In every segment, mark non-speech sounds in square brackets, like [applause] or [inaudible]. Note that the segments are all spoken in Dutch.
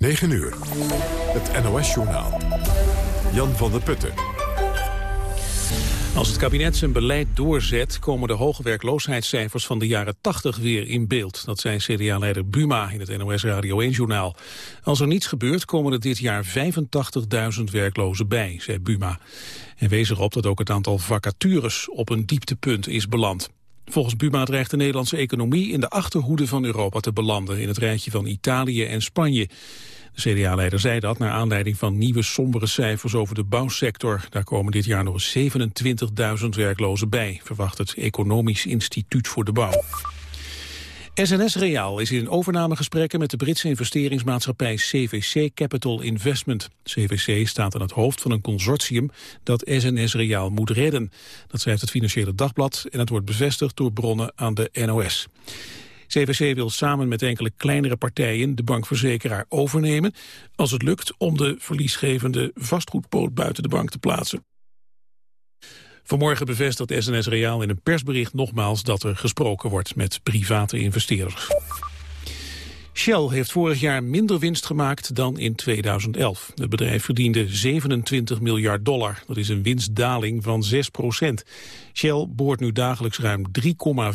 9 uur. Het NOS-journaal. Jan van der Putten. Als het kabinet zijn beleid doorzet, komen de hoge werkloosheidscijfers van de jaren 80 weer in beeld. Dat zei CDA-leider Buma in het NOS Radio 1-journaal. Als er niets gebeurt, komen er dit jaar 85.000 werklozen bij, zei Buma. En wees erop dat ook het aantal vacatures op een dieptepunt is beland. Volgens Buma dreigt de Nederlandse economie in de achterhoede van Europa te belanden... in het rijtje van Italië en Spanje. De CDA-leider zei dat naar aanleiding van nieuwe sombere cijfers over de bouwsector. Daar komen dit jaar nog 27.000 werklozen bij, verwacht het Economisch Instituut voor de Bouw. SNS Reaal is in overnamegesprekken met de Britse investeringsmaatschappij CVC Capital Investment. CVC staat aan het hoofd van een consortium dat SNS Reaal moet redden. Dat schrijft het Financiële Dagblad en het wordt bevestigd door bronnen aan de NOS. CVC wil samen met enkele kleinere partijen de bankverzekeraar overnemen... als het lukt om de verliesgevende vastgoedpoot buiten de bank te plaatsen. Vanmorgen bevestigt SNS Reaal in een persbericht nogmaals dat er gesproken wordt met private investeerders. Shell heeft vorig jaar minder winst gemaakt dan in 2011. Het bedrijf verdiende 27 miljard dollar. Dat is een winstdaling van 6 procent. Shell boort nu dagelijks ruim 3,4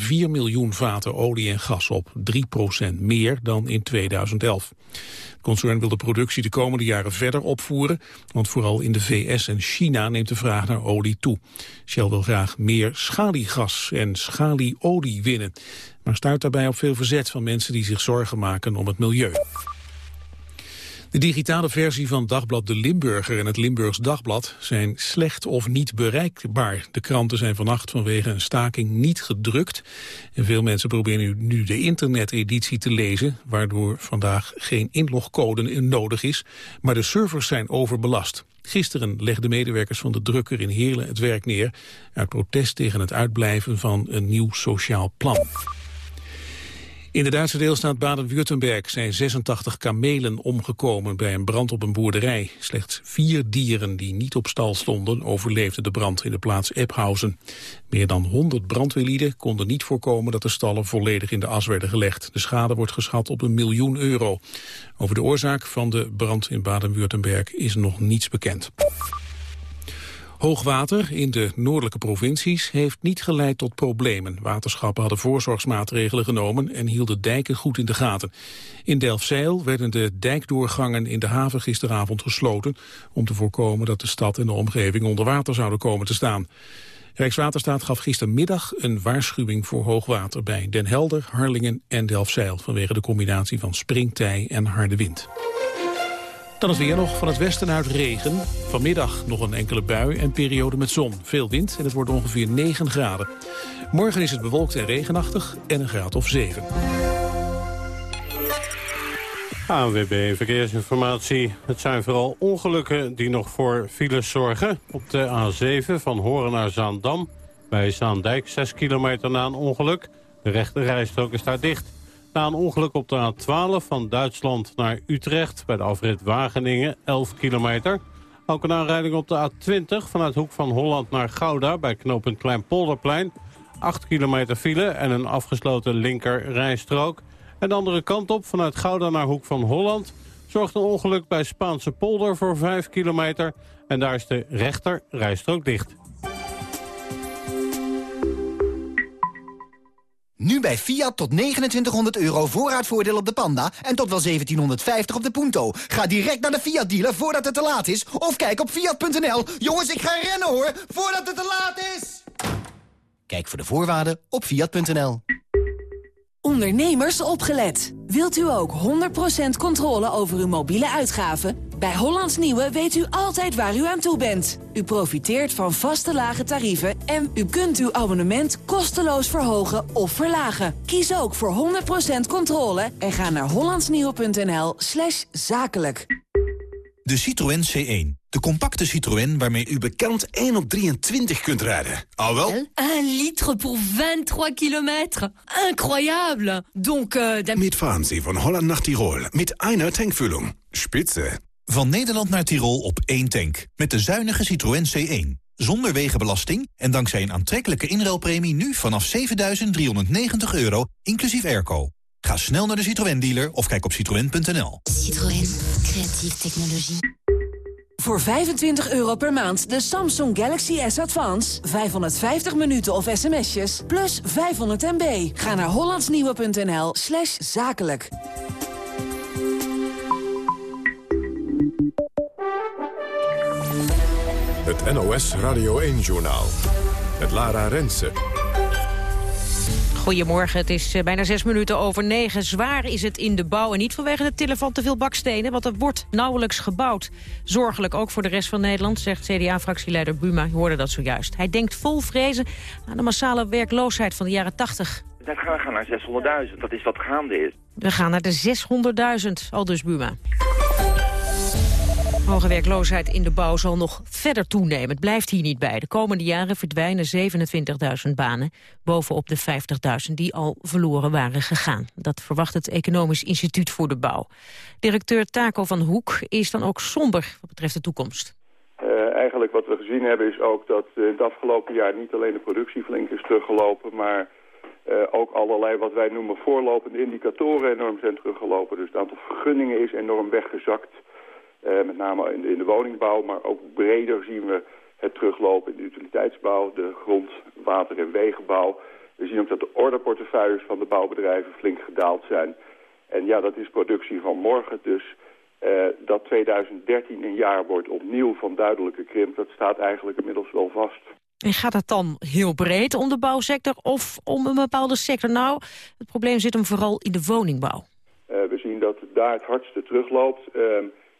miljoen vaten olie en gas op. 3 procent meer dan in 2011. Het concern wil de productie de komende jaren verder opvoeren, want vooral in de VS en China neemt de vraag naar olie toe. Shell wil graag meer schaliegas en schalieolie winnen maar stuit daarbij op veel verzet van mensen die zich zorgen maken om het milieu. De digitale versie van Dagblad De Limburger en het Limburgs Dagblad zijn slecht of niet bereikbaar. De kranten zijn vannacht vanwege een staking niet gedrukt. En veel mensen proberen nu de interneteditie te lezen, waardoor vandaag geen inlogcode nodig is. Maar de servers zijn overbelast. Gisteren legden medewerkers van de drukker in Heerlen het werk neer... uit protest tegen het uitblijven van een nieuw sociaal plan. In de Duitse deelstaat Baden-Württemberg zijn 86 kamelen omgekomen bij een brand op een boerderij. Slechts vier dieren die niet op stal stonden overleefden de brand in de plaats Ephausen. Meer dan 100 brandweerlieden konden niet voorkomen dat de stallen volledig in de as werden gelegd. De schade wordt geschat op een miljoen euro. Over de oorzaak van de brand in Baden-Württemberg is nog niets bekend. Hoogwater in de noordelijke provincies heeft niet geleid tot problemen. Waterschappen hadden voorzorgsmaatregelen genomen en hielden dijken goed in de gaten. In Delfzijl werden de dijkdoorgangen in de haven gisteravond gesloten... om te voorkomen dat de stad en de omgeving onder water zouden komen te staan. Rijkswaterstaat gaf gistermiddag een waarschuwing voor hoogwater bij Den Helder, Harlingen en Delfzijl... vanwege de combinatie van springtij en harde wind. Dan het weer nog van het westen uit regen. Vanmiddag nog een enkele bui en periode met zon. Veel wind en het wordt ongeveer 9 graden. Morgen is het bewolkt en regenachtig en een graad of 7. ANWB Verkeersinformatie. Het zijn vooral ongelukken die nog voor files zorgen. Op de A7 van Horen naar Zaandam. Bij Zaandijk 6 kilometer na een ongeluk. De rechte rijstrook is daar dicht. Na een ongeluk op de A12 van Duitsland naar Utrecht... bij de afrit Wageningen, 11 kilometer. Ook een aanrijding op de A20 vanuit Hoek van Holland naar Gouda... bij knooppunt Kleinpolderplein. 8 kilometer file en een afgesloten linker rijstrook. En de andere kant op vanuit Gouda naar Hoek van Holland... zorgt een ongeluk bij Spaanse polder voor 5 kilometer... en daar is de rechter rijstrook dicht. Nu bij Fiat tot 2900 euro voorraadvoordeel op de Panda en tot wel 1750 op de Punto. Ga direct naar de Fiat dealer voordat het te laat is of kijk op fiat.nl. Jongens, ik ga rennen hoor, voordat het te laat is. Kijk voor de voorwaarden op fiat.nl. Ondernemers opgelet. Wilt u ook 100% controle over uw mobiele uitgaven? Bij Hollands Nieuwe weet u altijd waar u aan toe bent. U profiteert van vaste lage tarieven en u kunt uw abonnement kosteloos verhogen of verlagen. Kies ook voor 100% controle en ga naar hollandsnieuwe.nl slash zakelijk. De Citroën C1. De compacte Citroën waarmee u bekend 1 op 23 kunt rijden. Al wel? 1 litre voor 23 kilometer. Incroyable. Donc, uh, Mitfahren Sie van Holland naar Tirol met einer tankvulling. Spitze. Van Nederland naar Tirol op één tank. Met de zuinige Citroën C1. Zonder wegenbelasting en dankzij een aantrekkelijke inruilpremie nu vanaf 7.390 euro, inclusief airco. Ga snel naar de Citroën dealer of kijk op citroën.nl. Citroën, creatieve technologie. Voor 25 euro per maand de Samsung Galaxy S Advance. 550 minuten of sms'jes, plus 500 MB. Ga naar hollandsnieuwe.nl slash zakelijk. Het NOS Radio 1-journaal. Met Lara Rensen. Goedemorgen, het is eh, bijna zes minuten over negen. Zwaar is het in de bouw en niet vanwege de tillen van te veel bakstenen... want er wordt nauwelijks gebouwd. Zorgelijk ook voor de rest van Nederland, zegt CDA-fractieleider Buma. Je hoorde dat zojuist. Hij denkt vol vrezen aan de massale werkloosheid van de jaren 80. Dan gaan we gaan naar 600.000, dat is wat gaande is. We gaan naar de 600.000, al dus Buma. Hoge werkloosheid in de bouw zal nog verder toenemen. Het blijft hier niet bij. De komende jaren verdwijnen 27.000 banen... bovenop de 50.000 die al verloren waren gegaan. Dat verwacht het Economisch Instituut voor de Bouw. Directeur Taco van Hoek is dan ook somber wat betreft de toekomst. Uh, eigenlijk wat we gezien hebben is ook dat uh, het afgelopen jaar niet alleen de productie flink is teruggelopen... maar uh, ook allerlei wat wij noemen voorlopende indicatoren enorm zijn teruggelopen. Dus het aantal vergunningen is enorm weggezakt... Uh, met name in de, in de, woningbouw, maar ook breder zien we het teruglopen in de utiliteitsbouw, de grond, water- en wegenbouw. We zien ook dat de orderportefeuilles van de bouwbedrijven flink gedaald zijn. En ja, dat is productie van morgen. Dus uh, dat 2013 een jaar wordt opnieuw van duidelijke krimp, dat staat eigenlijk inmiddels wel vast. En gaat het dan heel breed om de bouwsector of om een bepaalde sector? Nou, het probleem zit hem vooral in de woningbouw. Uh, we zien dat daar het hardste terugloopt.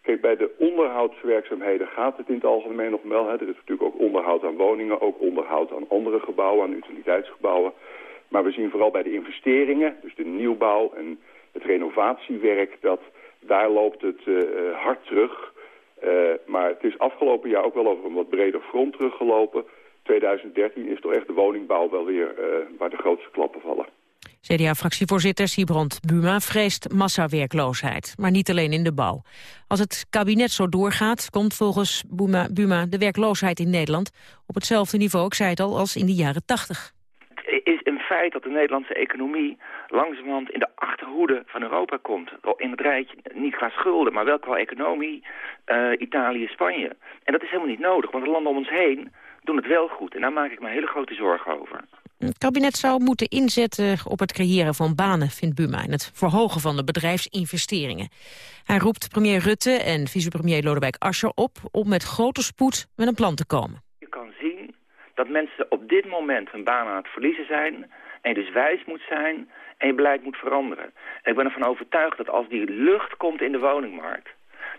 Kijk, bij de onderhoudswerkzaamheden gaat het in het algemeen nog wel. Hè. Er is natuurlijk ook onderhoud aan woningen, ook onderhoud aan andere gebouwen, aan utiliteitsgebouwen. Maar we zien vooral bij de investeringen, dus de nieuwbouw en het renovatiewerk, dat daar loopt het uh, hard terug. Uh, maar het is afgelopen jaar ook wel over een wat breder front teruggelopen. 2013 is toch echt de woningbouw wel weer waar de grootste klappen vallen. CDA-fractievoorzitter Siebrand Buma vreest massawerkloosheid, maar niet alleen in de bouw. Als het kabinet zo doorgaat, komt volgens Buma, Buma de werkloosheid in Nederland op hetzelfde niveau, zei het al, als in de jaren 80. Het is een feit dat de Nederlandse economie langzamerhand in de achterhoede van Europa komt. In het rijtje, niet qua schulden, maar wel qua economie, uh, Italië, Spanje. En dat is helemaal niet nodig, want de landen om ons heen doen het wel goed. En daar maak ik me hele grote zorgen over. Het kabinet zou moeten inzetten op het creëren van banen, vindt Buma... en het verhogen van de bedrijfsinvesteringen. Hij roept premier Rutte en vicepremier Lodewijk Asscher op... om met grote spoed met een plan te komen. Je kan zien dat mensen op dit moment hun baan aan het verliezen zijn... en dus wijs moet zijn en je beleid moet veranderen. En ik ben ervan overtuigd dat als die lucht komt in de woningmarkt...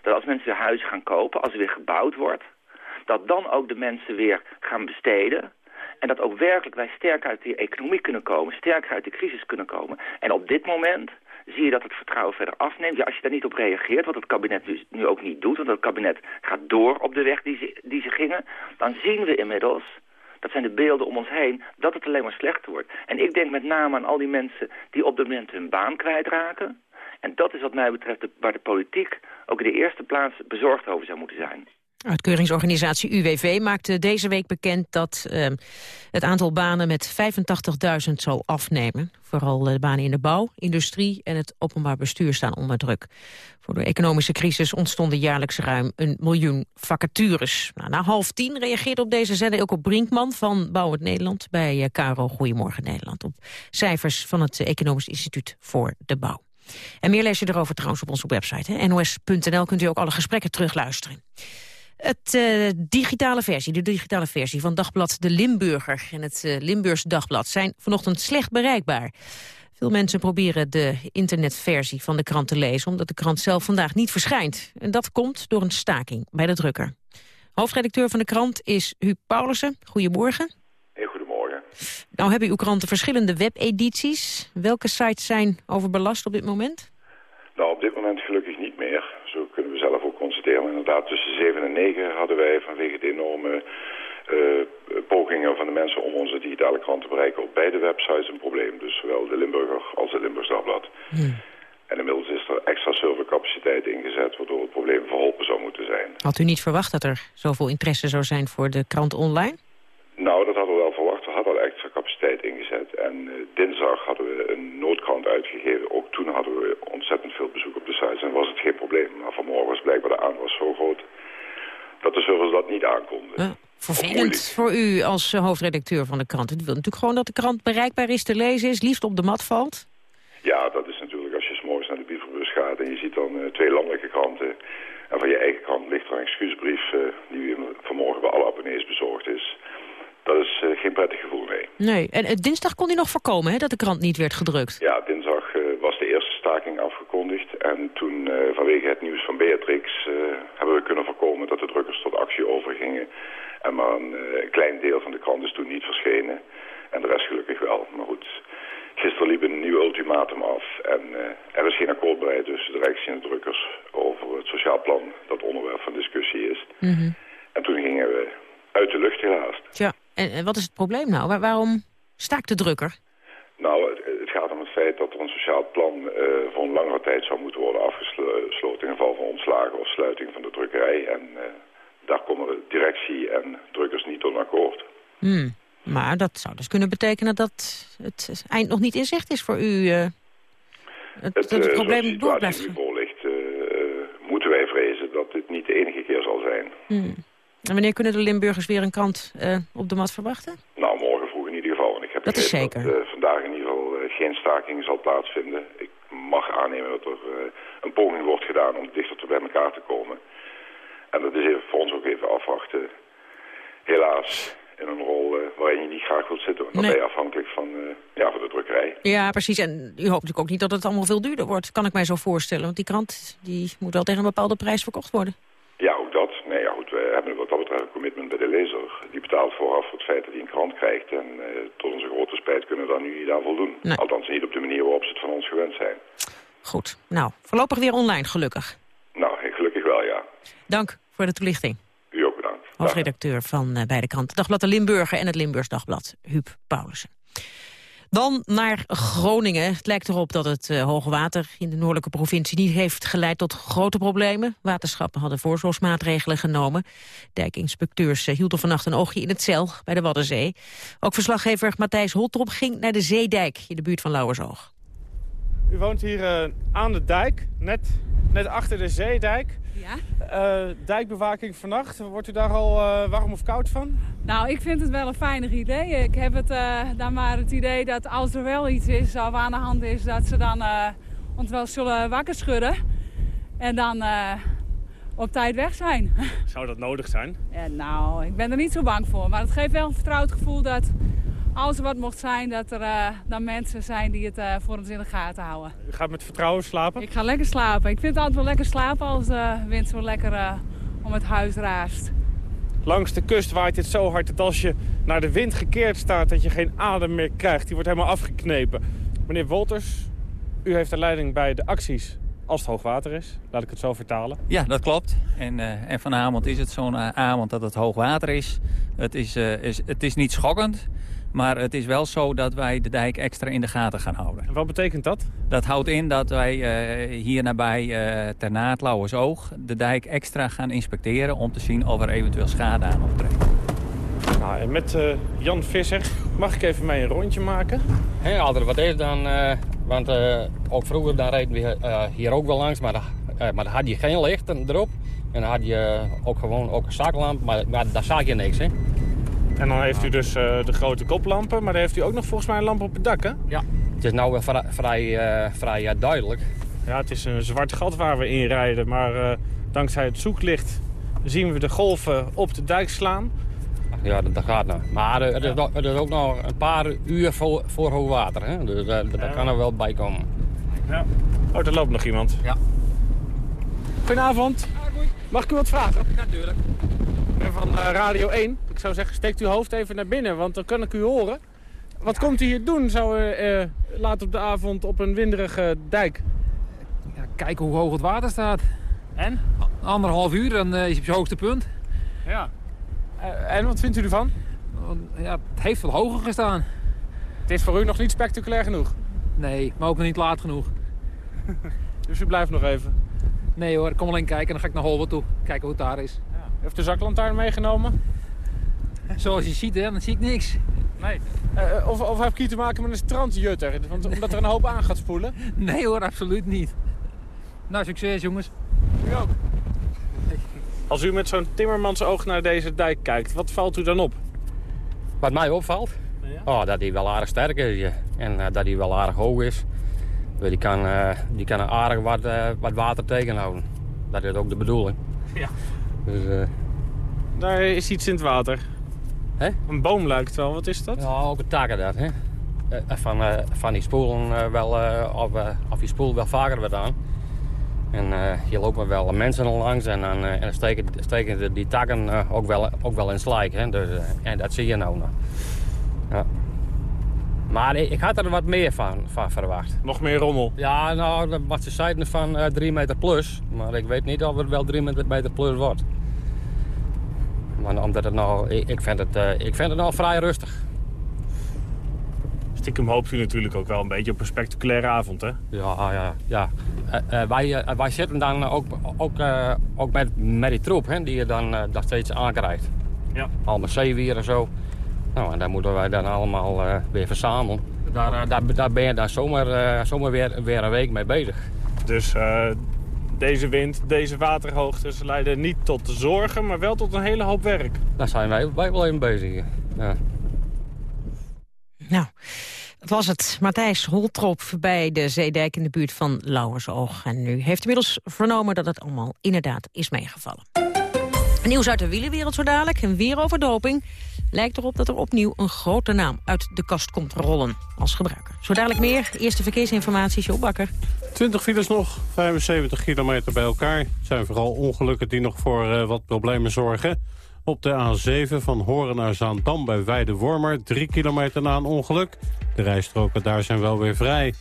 dat als mensen weer huizen gaan kopen, als er weer gebouwd wordt... dat dan ook de mensen weer gaan besteden en dat ook werkelijk wij sterk uit die economie kunnen komen, sterker uit de crisis kunnen komen. En op dit moment zie je dat het vertrouwen verder afneemt. Ja, als je daar niet op reageert, wat het kabinet dus nu ook niet doet... want het kabinet gaat door op de weg die ze, die ze gingen... dan zien we inmiddels, dat zijn de beelden om ons heen... dat het alleen maar slechter wordt. En ik denk met name aan al die mensen die op dit moment hun baan kwijtraken... En dat is wat mij betreft de, waar de politiek ook in de eerste plaats bezorgd over zou moeten zijn. Uitkeuringsorganisatie UWV maakte deze week bekend dat uh, het aantal banen met 85.000 zal afnemen. Vooral de banen in de bouw, industrie en het openbaar bestuur staan onder druk. Voor de economische crisis ontstonden jaarlijks ruim een miljoen vacatures. Nou, na half tien reageerde op deze zender ook op Brinkman van Bouwend Nederland... bij uh, Caro Goedemorgen Nederland op cijfers van het Economisch Instituut voor de Bouw. En meer lees je erover trouwens op onze website. nos.nl kunt u ook alle gesprekken terugluisteren. Het uh, digitale versie, de digitale versie van Dagblad De Limburger en het uh, Limburgs Dagblad zijn vanochtend slecht bereikbaar. Veel mensen proberen de internetversie van de krant te lezen... omdat de krant zelf vandaag niet verschijnt. En dat komt door een staking bij de drukker. Hoofdredacteur van de krant is Huub Paulussen. Goedemorgen. Hey, goedemorgen. Nou hebben uw kranten verschillende webedities. Welke sites zijn overbelast op dit moment? Nou, op dit moment gelukkig niet meer kunnen we Inderdaad, tussen 7 en 9 hadden wij vanwege de enorme uh, pogingen van de mensen om onze digitale krant te bereiken op beide websites een probleem. Dus zowel de Limburger als het Limburgs Dagblad. Hmm. En inmiddels is er extra servercapaciteit ingezet, waardoor het probleem verholpen zou moeten zijn. Had u niet verwacht dat er zoveel interesse zou zijn voor de krant online? Nou, dat hadden we wel verwacht. We hadden al capaciteit ingezet. En uh, dinsdag hadden we een noodkrant uitgegeven. Ook toen hadden we ontzettend veel bezoek op de sites en was het geen probleem. Maar vanmorgen was blijkbaar de aanwas zo groot dat de servers dat niet aankonden. Uh, vervelend voor u als uh, hoofdredacteur van de krant. Het wil natuurlijk gewoon dat de krant bereikbaar is, te lezen is, liefst op de mat valt. Ja, dat is natuurlijk als je s'morgens naar de brievenbus gaat en je ziet dan uh, twee landelijke kranten. En van je eigen krant ligt er een excuusbrief die vanmorgen bij alle abonnees bezorgd is. Dat is geen prettig gevoel, nee. Nee, en dinsdag kon hij nog voorkomen hè, dat de krant niet werd gedrukt. Ja, dinsdag was de eerste staking afgekondigd. En toen vanwege het nieuws van Beatrix hebben we kunnen voorkomen dat de drukkers tot actie overgingen. En maar een klein deel van de krant is toen niet verschenen. En de rest gelukkig wel. Maar goed, gisteren liep een nieuw ultimatum af. En er is geen akkoord bereid tussen de Rijks en de drukkers over het sociaal plan dat onderwerp van discussie is. Mm -hmm. En toen gingen we uit de lucht helaas. Tja, en, wat is het probleem nou? Waar, waarom staakt de drukker? Nou, het, gaat om het feit dat er een sociaal plan uh, voor een langere tijd zou moeten worden afgesloten in geval van ontslagen of sluiting van de drukkerij. En uh, daar komen de directie en drukkers niet tot een akkoord. Hmm. Maar dat zou dus kunnen betekenen dat het eind nog niet in zicht is voor u. Uh, het, het, dat het probleem door blijft. ligt, moeten wij vrezen dat dit niet de enige keer zal zijn. Hmm. En wanneer kunnen de Limburgers weer een krant op de mat verwachten? Nou, morgen vroeg in ieder geval. En ik heb dat is zeker. Dat vandaag in ieder geval geen staking zal plaatsvinden. Ik mag aannemen dat er een poging wordt gedaan om dichter te bij elkaar te komen. En dat is even voor ons ook even afwachten. Helaas in een rol waarin je niet graag wilt zitten. Want dan Nee. ben je afhankelijk van, ja, van de drukkerij. Ja, precies. En u hoopt natuurlijk ook niet dat het allemaal veel duurder wordt. Kan ik mij zo voorstellen. Want die krant die moet wel tegen een bepaalde prijs verkocht worden. Ja, ook dat. Nee, ja, goed, we hebben wat dat betreft een commitment bij de lezer. Die betaalt vooraf voor het feit dat hij een krant krijgt. En uh, tot onze grote spijt kunnen we daar nu niet aan voldoen. Nee. Althans niet op de manier waarop ze het van ons gewend zijn. Goed. Nou, voorlopig weer online, gelukkig. Nou, gelukkig wel, ja. Dank voor de toelichting. U ook bedankt. Hoofdredacteur van uh, beide kranten. Dagblad de Limburger en het Limburgs Dagblad, Huub Paulussen. Dan naar Groningen. Het lijkt erop dat het uh, hoge water in de noordelijke provincie niet heeft geleid tot grote problemen. Waterschappen hadden voorzorgsmaatregelen genomen. Dijkinspecteurs uh, hielden vannacht een oogje in het cel bij de Waddenzee. Ook verslaggever Matthijs Holtrop ging naar de Zeedijk in de buurt van Lauwersoog. U woont hier uh, aan de dijk, net, net achter de zeedijk. Ja. Uh, dijkbewaking vannacht, wordt u daar al uh, warm of koud van? Nou, ik vind het wel een fijnig idee. Ik heb het, dan maar het idee dat als er wel iets is of aan de hand is... dat ze dan ons wel zullen wakker schudden. En dan op tijd weg zijn. [laughs] Zou dat nodig zijn? Ja, nou, ik ben er niet zo bang voor. Maar het geeft wel een vertrouwd gevoel dat als er wat mocht zijn, dat er uh, dan mensen zijn die het uh, voor ons in de gaten houden. U gaat met vertrouwen slapen? Ik ga lekker slapen. Ik vind het altijd wel lekker slapen als de wind zo lekker uh, om het huis raast. Langs de kust waait het zo hard dat als je naar de wind gekeerd staat... dat je geen adem meer krijgt. Die wordt helemaal afgeknepen. Meneer Wolters, u heeft de leiding bij de acties als het hoogwater is. Laat ik het zo vertalen. Ja, dat klopt. En, en vanavond is het zo'n avond dat het hoogwater is. Het is, is, het is niet schokkend... Maar het is wel zo dat wij de dijk extra in de gaten gaan houden. En wat betekent dat? Dat houdt in dat wij uh, hier nabij uh, ter Naat, Lauwersoog... de dijk extra gaan inspecteren om te zien of er eventueel schade aan optreedt. Nou, en met uh, Jan Visser mag ik even mee een rondje maken? Hey, als er wat is dan... want ook vroeger dan reden we hier ook wel langs, maar, maar dan had je geen lichten erop. En dan had je ook gewoon ook een zaklamp, maar, maar daar zag je niks, hè. En dan heeft u dus uh, de grote koplampen, maar dan heeft u ook nog volgens mij een lamp op het dak, hè? Ja, het is nou vrij, vrij, uh, vrij uh, duidelijk. Ja, het is een zwart gat waar we in rijden, maar dankzij het zoeklicht zien we de golven op de dijk slaan. Ja, dat, dat gaat nou. Maar het is, het is, ook nog een paar uur voor, voor hoogwater, hè? dus daar ja. kan er wel bij komen. Ja. Oh, er loopt nog iemand. Ja. Goedenavond. Mag ik u wat vragen? Ja, natuurlijk. Van Radio 1. Ik zou zeggen, steekt uw hoofd even naar binnen, want dan kan ik u horen. Wat ja. komt u hier doen, zo uh, laat op de avond op een winderige dijk? Ja, kijken hoe hoog het water staat. En? Anderhalf uur, dan is hij op zijn hoogste punt. Ja. En wat vindt u ervan? Ja, het heeft veel hoger gestaan. Het is voor u nog niet spectaculair genoeg? Nee, maar ook nog niet laat genoeg. [laughs] dus u blijft nog even? Nee hoor, ik kom alleen kijken en dan ga ik naar Holwert toe. Kijken hoe het daar is. Ja. Heeft de zaklantaarn meegenomen? Zoals je ziet, hè, dan zie ik niks. Nee. Uh, of, of heb ik hier te maken met een strandjutter? Want, omdat er een hoop aan gaat spoelen? Nee hoor, absoluut niet. Nou, succes jongens. U ook. Als u met zo'n timmermans oog naar deze dijk kijkt, wat valt u dan op? Wat mij opvalt? Oh, dat hij wel aardig sterk is. Ja. En uh, dat hij wel aardig hoog is. Die kan, uh, die kan een aardig wat, wat water tegenhouden. Dat is ook de bedoeling. Ja. Dus, Daar is iets in het water. Hè? Een boom lijkt wel. Wat is dat? Ja, ook een takken dat. Hè? van, van die spoelen wel, of, of die spoel wel vaker wat aan. En hier lopen wel mensen langs en dan en steken, steken die takken ook, wel, ook wel in slijk. Hè? Dus, en dat zie je nou nog. Ja. Maar ik had er wat meer van, van verwacht. Nog meer rommel? Ja, nou, wat ze zeiden van uh, 3 meter plus. Maar ik weet niet of het wel 3 meter plus wordt. Maar omdat het nou, ik, ik, vind het, uh, ik vind het nou vrij rustig. Stiekem hoopt u natuurlijk ook wel een beetje op een spectaculaire avond, hè? Ja, ja, ja. Uh, wij, wij zitten dan ook, ook, ook met, met die troep, hè, die je dan nog steeds aankrijgt. Ja. Allemaal zeewier en zo. Nou, en daar moeten wij dan allemaal uh, weer verzamelen. Daar, uh, daar, daar, ben je zomaar, uh, zomaar weer, weer een week mee bezig. Dus deze wind, deze waterhoogtes leiden niet tot de zorgen, maar wel tot een hele hoop werk. Daar zijn wij, wij wel even bezig. Ja. Nou, dat was het. Matthijs Holtrop bij de Zeedijk in de buurt van Lauwersoog. En nu heeft inmiddels vernomen dat het allemaal inderdaad is meegevallen. Nieuws uit de wielenwereld zo dadelijk en weer over doping. Lijkt erop dat er opnieuw een grote naam uit de kast komt rollen als gebruiker. Zo dadelijk meer. Eerste verkeersinformatie, Joe Bakker. 20 files nog, 75 kilometer bij elkaar. Het zijn vooral ongelukken die nog voor uh, wat problemen zorgen. Op de A7 van Horen naar Zaandam bij Weide-Wormer... 3 kilometer na een ongeluk. De rijstroken daar zijn wel weer vrij.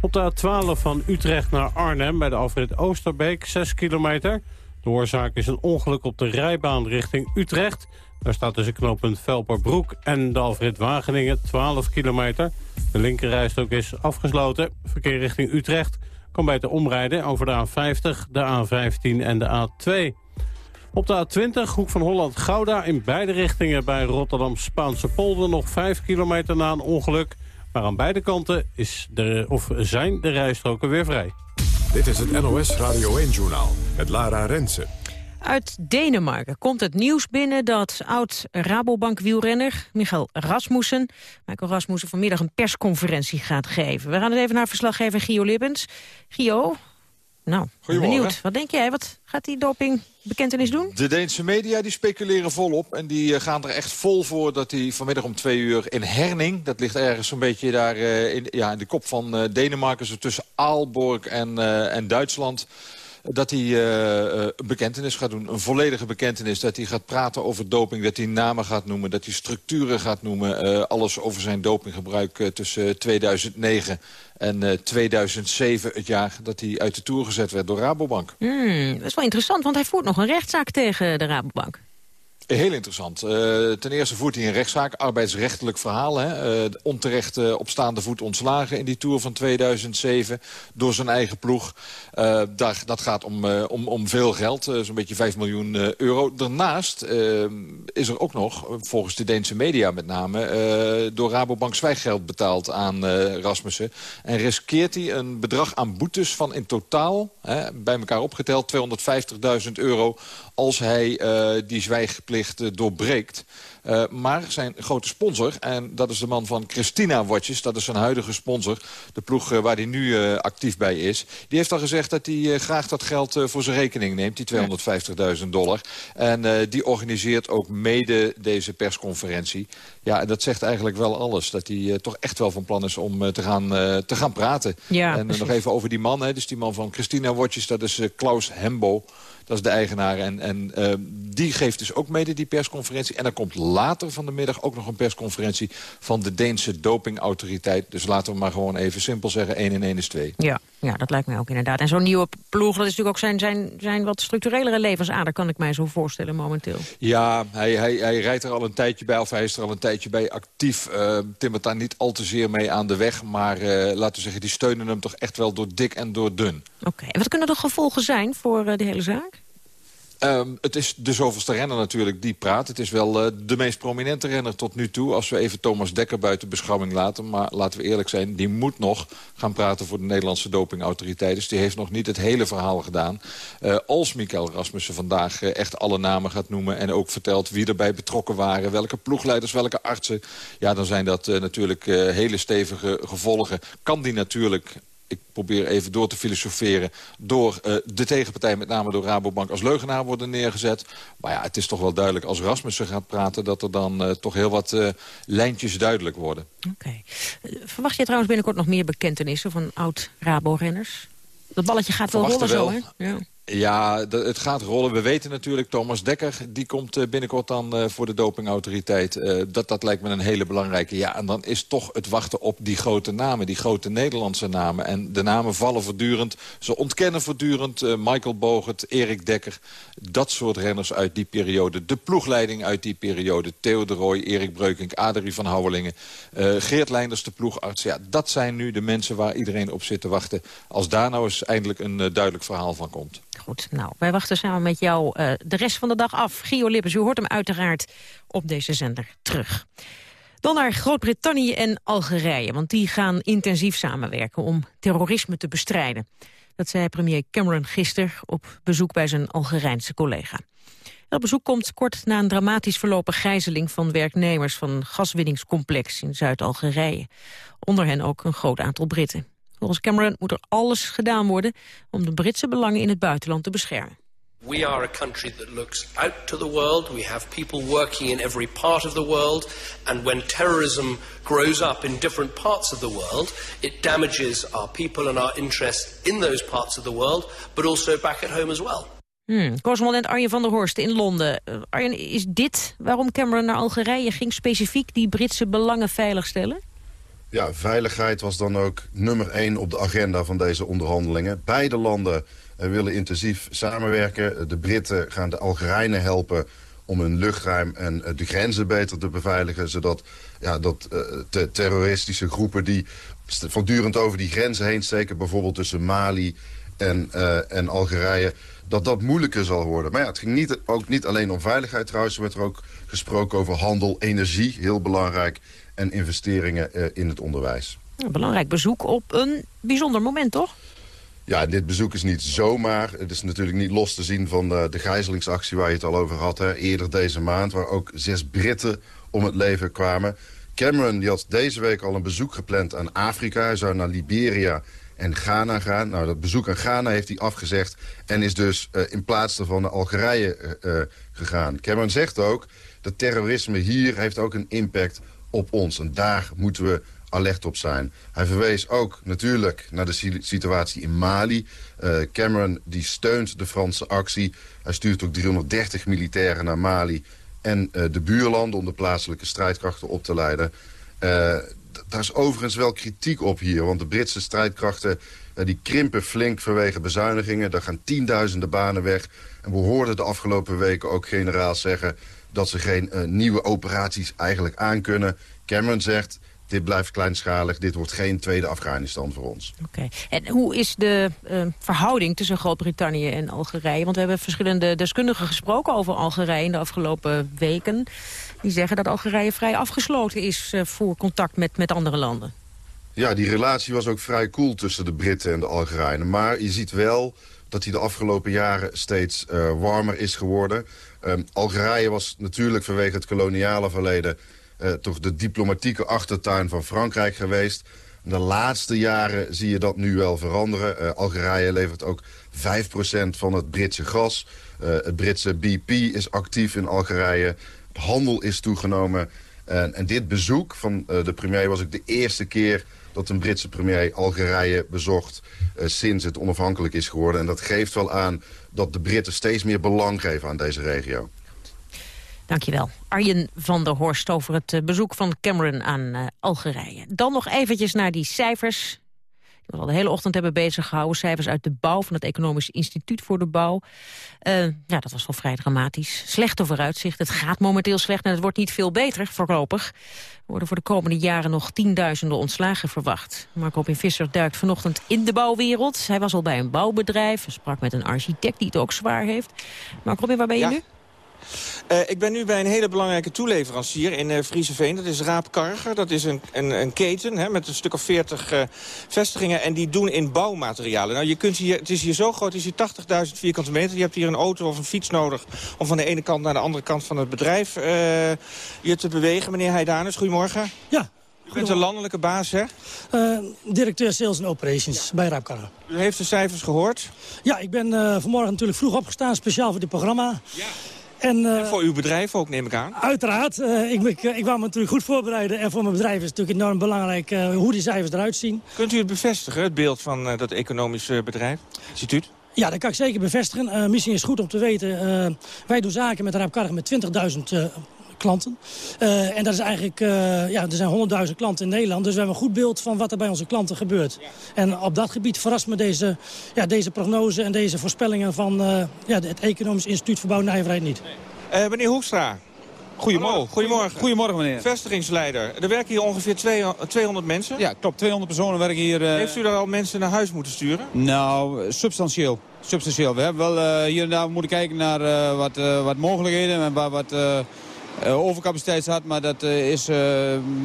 Op de A12 van Utrecht naar Arnhem bij de afrit Oosterbeek... 6 kilometer. De oorzaak is een ongeluk op de rijbaan richting Utrecht. Daar staat tussen knooppunt Velperbroek en de afrit Wageningen 12 kilometer. De linkerrijstrook is afgesloten. Verkeer richting Utrecht kan beter omrijden over de A50, de A15 en de A2. Op de A20, hoek van Holland-Gouda, in beide richtingen bij Rotterdam-Spaanse polder... nog 5 kilometer na een ongeluk. Maar aan beide kanten is de, of zijn de rijstroken weer vrij. Dit is het NOS Radio 1-journaal met Lara Rensen. Uit Denemarken komt het nieuws binnen dat oud-Rabobank-wielrenner Michael Rasmussen... Michael Rasmussen vanmiddag een persconferentie gaat geven. We gaan het even naar verslaggever Gio Lippens. Gio, nou, benieuwd. Wat denk jij? Wat gaat die doping bekentenis doen? De Deense media die speculeren volop. En die uh, gaan er echt vol voor dat hij vanmiddag om twee uur in Herning... dat ligt ergens een beetje daar uh, in, ja, in de kop van uh, Denemarken... zo tussen Aalborg en, en Duitsland dat hij uh, een bekentenis gaat doen. Een volledige bekentenis. Dat hij gaat praten over doping. Dat hij namen gaat noemen. Dat hij structuren gaat noemen. Uh, alles over zijn dopinggebruik tussen 2009 en 2007. Het jaar dat hij uit de Tour gezet werd door Rabobank. Hmm, dat is wel interessant, want hij voert nog een rechtszaak tegen de Rabobank. Heel interessant. Uh, ten eerste voert hij een rechtszaak, arbeidsrechtelijk verhaal. Hè? Uh, onterecht uh, op staande voet ontslagen in die Tour van 2007 door zijn eigen ploeg. Daar, dat gaat om, om, om veel geld, zo'n beetje 5 miljoen euro. Daarnaast is er ook nog, volgens de Deense media met name... door Rabobank zwijggeld betaald aan Rasmussen. En riskeert hij een bedrag aan boetes van in totaal, hè, bij elkaar opgeteld... 250.000 euro als hij die zwijgplicht doorbreekt. Uh, maar zijn grote sponsor, en dat is de man van Christina Watches... dat is zijn huidige sponsor, de ploeg uh, waar hij nu uh, actief bij is... die heeft al gezegd dat hij graag dat geld voor zijn rekening neemt, die 250.000 dollar. En die organiseert ook mede deze persconferentie. Ja, en dat zegt eigenlijk wel alles. Dat hij toch echt wel van plan is om te, gaan, te gaan praten. Ja, en nog even over die man, hè, dus die man van Christina Watches... dat is Klaus Hembo. Dat is de eigenaar. En, en uh, die geeft dus ook mede die persconferentie. En er komt later van de middag ook nog een persconferentie... van de Deense dopingautoriteit. Dus laten we maar gewoon even simpel zeggen... 1 en 1 is 2. Ja, ja dat lijkt mij ook inderdaad. En zo'n nieuwe ploeg, dat is natuurlijk ook zijn, zijn, zijn wat structurelere levensader... kan ik mij zo voorstellen momenteel. Ja, hij, hij, hij rijdt er al een tijdje bij... of hij is er al een tijdje bij actief. Uh, timmert daar niet al te zeer mee aan de weg. Maar uh, laten we zeggen, die steunen hem toch echt wel door dik en door dun. Oké, okay. en wat kunnen de gevolgen zijn voor uh, de hele zaak? Um, het is de zoveelste renner natuurlijk die praat. Het is wel uh, de meest prominente renner tot nu toe. Als we even Thomas Dekker buiten beschouwing laten. Maar laten we eerlijk zijn, die moet nog gaan praten voor de Nederlandse dopingautoriteit. Dus die heeft nog niet het hele verhaal gedaan. Uh, als Mikael Rasmussen vandaag uh, echt alle namen gaat noemen... en ook vertelt wie erbij betrokken waren, welke ploegleiders, welke artsen... ja, dan zijn dat natuurlijk hele stevige gevolgen. Kan die natuurlijk ik probeer even door te filosoferen... door uh, de tegenpartij, met name door Rabobank, als leugenaar worden neergezet. Maar ja, het is toch wel duidelijk als Rasmussen gaat praten... dat er dan uh, toch heel wat uh, lijntjes duidelijk worden. Oké. Okay. Verwacht je trouwens binnenkort nog meer bekentenissen van oud-Rabo-renners? Dat balletje gaat wel rollen zo, hè? Ja. Ja, het gaat rollen. We weten natuurlijk, Thomas Dekker... die komt eh, binnenkort dan uh, voor de dopingautoriteit. Uh, dat, dat lijkt me een hele belangrijke. Ja, en dan is toch het wachten op die grote namen. Die grote Nederlandse namen. En de namen vallen voortdurend. Ze ontkennen voortdurend Michael Bogert, Erik Dekker. Dat soort renners uit die periode. De ploegleiding uit die periode. Theo de Rooij, Erik Breukink, Adrie van Houwelingen. Geert Leinders, de ploegarts. Ja, dat zijn nu de mensen waar iedereen op zit te wachten. Als daar nou eens eindelijk een duidelijk verhaal van komt. Goed, nou, wij wachten samen met jou uh, de rest van de dag af. Gio Lippes, u hoort hem uiteraard op deze zender terug. Dan naar Groot-Brittannië en Algerije, want die gaan intensief samenwerken om terrorisme te bestrijden. Dat zei premier Cameron gisteren op bezoek bij zijn Algerijnse collega. Dat bezoek komt kort na een dramatisch verlopen gijzeling van werknemers van een gaswinningscomplex in Zuid-Algerije. Onder hen ook een groot aantal Britten. Volgens Cameron moet er alles gedaan worden om de Britse belangen in het buitenland te beschermen. We are a country that looks out to the world. We have people working in every part of the world. And when terrorism grows up in different parts of the world, it damages our people and our interests in those parts of the world, but also back at home as well. Hmm. Correspondent Arjen van der Horst in Londen. Uh, Arjen, is dit waarom Cameron naar Algerije ging? Specifiek die Britse belangen veiligstellen? Ja, veiligheid was dan ook nummer één op de agenda van deze onderhandelingen. Beide landen uh, willen intensief samenwerken. De Britten gaan de Algerijnen helpen om hun luchtruim en uh, de grenzen beter te beveiligen... zodat ja, dat, te terroristische groepen die voortdurend over die grenzen heen steken... bijvoorbeeld tussen Mali en, en Algerije dat dat moeilijker zal worden. Maar ja, het ging niet, ook niet alleen om veiligheid trouwens. Er werd er ook gesproken over handel, energie, heel belangrijk en investeringen uh, in het onderwijs. Een belangrijk bezoek op een bijzonder moment, toch? Ja, dit bezoek is niet zomaar. Het is natuurlijk niet los te zien van de, de gijzelingsactie waar je het al over had. Hè, eerder deze maand, waar ook zes Britten om het leven kwamen. Cameron die had deze week al een bezoek gepland aan Afrika. Hij zou naar Liberia en Ghana gaan. Nou, dat bezoek aan Ghana heeft hij afgezegd... en is dus uh, in plaats daarvan naar Algerije uh, gegaan. Cameron zegt ook dat terrorisme hier heeft ook een impact op ons. En daar moeten we alert op zijn. Hij verwees ook natuurlijk naar de situatie in Mali. Uh, Cameron die steunt de Franse actie. Hij stuurt ook 330 militairen naar Mali en uh, de buurlanden... om de plaatselijke strijdkrachten op te leiden. Uh, daar is overigens wel kritiek op hier. Want de Britse strijdkrachten die krimpen flink vanwege bezuinigingen. Daar gaan tienduizenden banen weg. En we hoorden de afgelopen weken ook generaals zeggen dat ze geen uh, nieuwe operaties eigenlijk aankunnen. Cameron zegt, dit blijft kleinschalig, dit wordt geen tweede Afghanistan voor ons. Oké. En hoe is de uh, verhouding tussen Groot-Brittannië en Algerije? Want we hebben verschillende deskundigen gesproken over Algerije in de afgelopen weken. Die zeggen dat Algerije vrij afgesloten is uh, voor contact met, met andere landen. Ja, die relatie was ook vrij koel cool tussen de Britten en de Algerijnen. Maar je ziet wel dat hij de afgelopen jaren steeds uh, warmer is geworden. Um, Algerije was natuurlijk vanwege het koloniale verleden... Uh, toch de diplomatieke achtertuin van Frankrijk geweest. De laatste jaren zie je dat nu wel veranderen. Uh, Algerije levert ook 5% van het Britse gas. het Britse BP is actief in Algerije. Handel is toegenomen. En, en dit bezoek van de premier was ook de eerste keer dat een Britse premier Algerije bezocht sinds het onafhankelijk is geworden. En dat geeft wel aan dat de Britten steeds meer belang geven aan deze regio. Dankjewel. Arjen van der Horst over het bezoek van Cameron aan uh, Algerije. Dan nog eventjes naar die cijfers Die we al de hele ochtend hebben bezig gehouden. Cijfers uit de bouw van het Economisch Instituut voor de Bouw. Uh, ja, dat was wel vrij dramatisch. Slechte vooruitzicht. Het gaat momenteel slecht en het wordt niet veel beter voorlopig. Er worden voor de komende jaren nog tienduizenden ontslagen verwacht. Mark Robin Visser duikt vanochtend in de bouwwereld. Hij was al bij een bouwbedrijf. Hij sprak met een architect die het ook zwaar heeft. Robin, waar ben je ja. nu? Uh, ik ben nu bij een hele belangrijke toeleverancier in uh, Frieseveen. Dat is Raap Karger. Dat is een, een, een keten hè, met een stuk of 40 uh, vestigingen. En die doen in bouwmaterialen. Nou, je kunt hier, het is hier zo groot, het is hier 80.000 vierkante meter. Je hebt hier een auto of een fiets nodig om van de ene kant naar de andere kant van het bedrijf je te bewegen. Meneer Heidanus, goedemorgen. Ja. U bent een landelijke baas, hè? Uh, directeur Sales and Operations ja. bij Raapkarren. U heeft de cijfers gehoord? Ja, ik ben uh, vanmorgen natuurlijk vroeg opgestaan, speciaal voor dit programma. Ja. En, uh, en, voor uw bedrijf ook, neem ik aan? Uiteraard. Uh, ik, ik, ik wou me natuurlijk goed voorbereiden. En voor mijn bedrijf is het natuurlijk enorm belangrijk uh, hoe die cijfers eruit zien. Kunt u het bevestigen, het beeld van dat economische bedrijf, instituut? Ja, dat kan ik zeker bevestigen. misschien is het goed om te weten, wij doen zaken met Raapkargen met 20.000 klanten. Uh, en dat is eigenlijk, uh, ja, er zijn 100.000 klanten in Nederland. Dus we hebben een goed beeld van wat er bij onze klanten gebeurt. En op dat gebied verrast me deze, ja, deze prognose en deze voorspellingen van uh, ja, het Economisch Instituut voor Bouw en Nijverheid niet. Nee. meneer Hoekstra, Goedemorgen. Goedemorgen. Goedemorgen, meneer. Vestigingsleider. Er werken hier ongeveer 200 mensen. Ja, klopt. 200 personen werken hier. Uh... Heeft u daar al mensen naar huis moeten sturen? Nou, substantieel. Substantieel. We hebben wel uh, hier en daar moeten kijken naar uh, wat, wat mogelijkheden en wat... wat uh, overcapaciteit had, maar dat uh, is uh,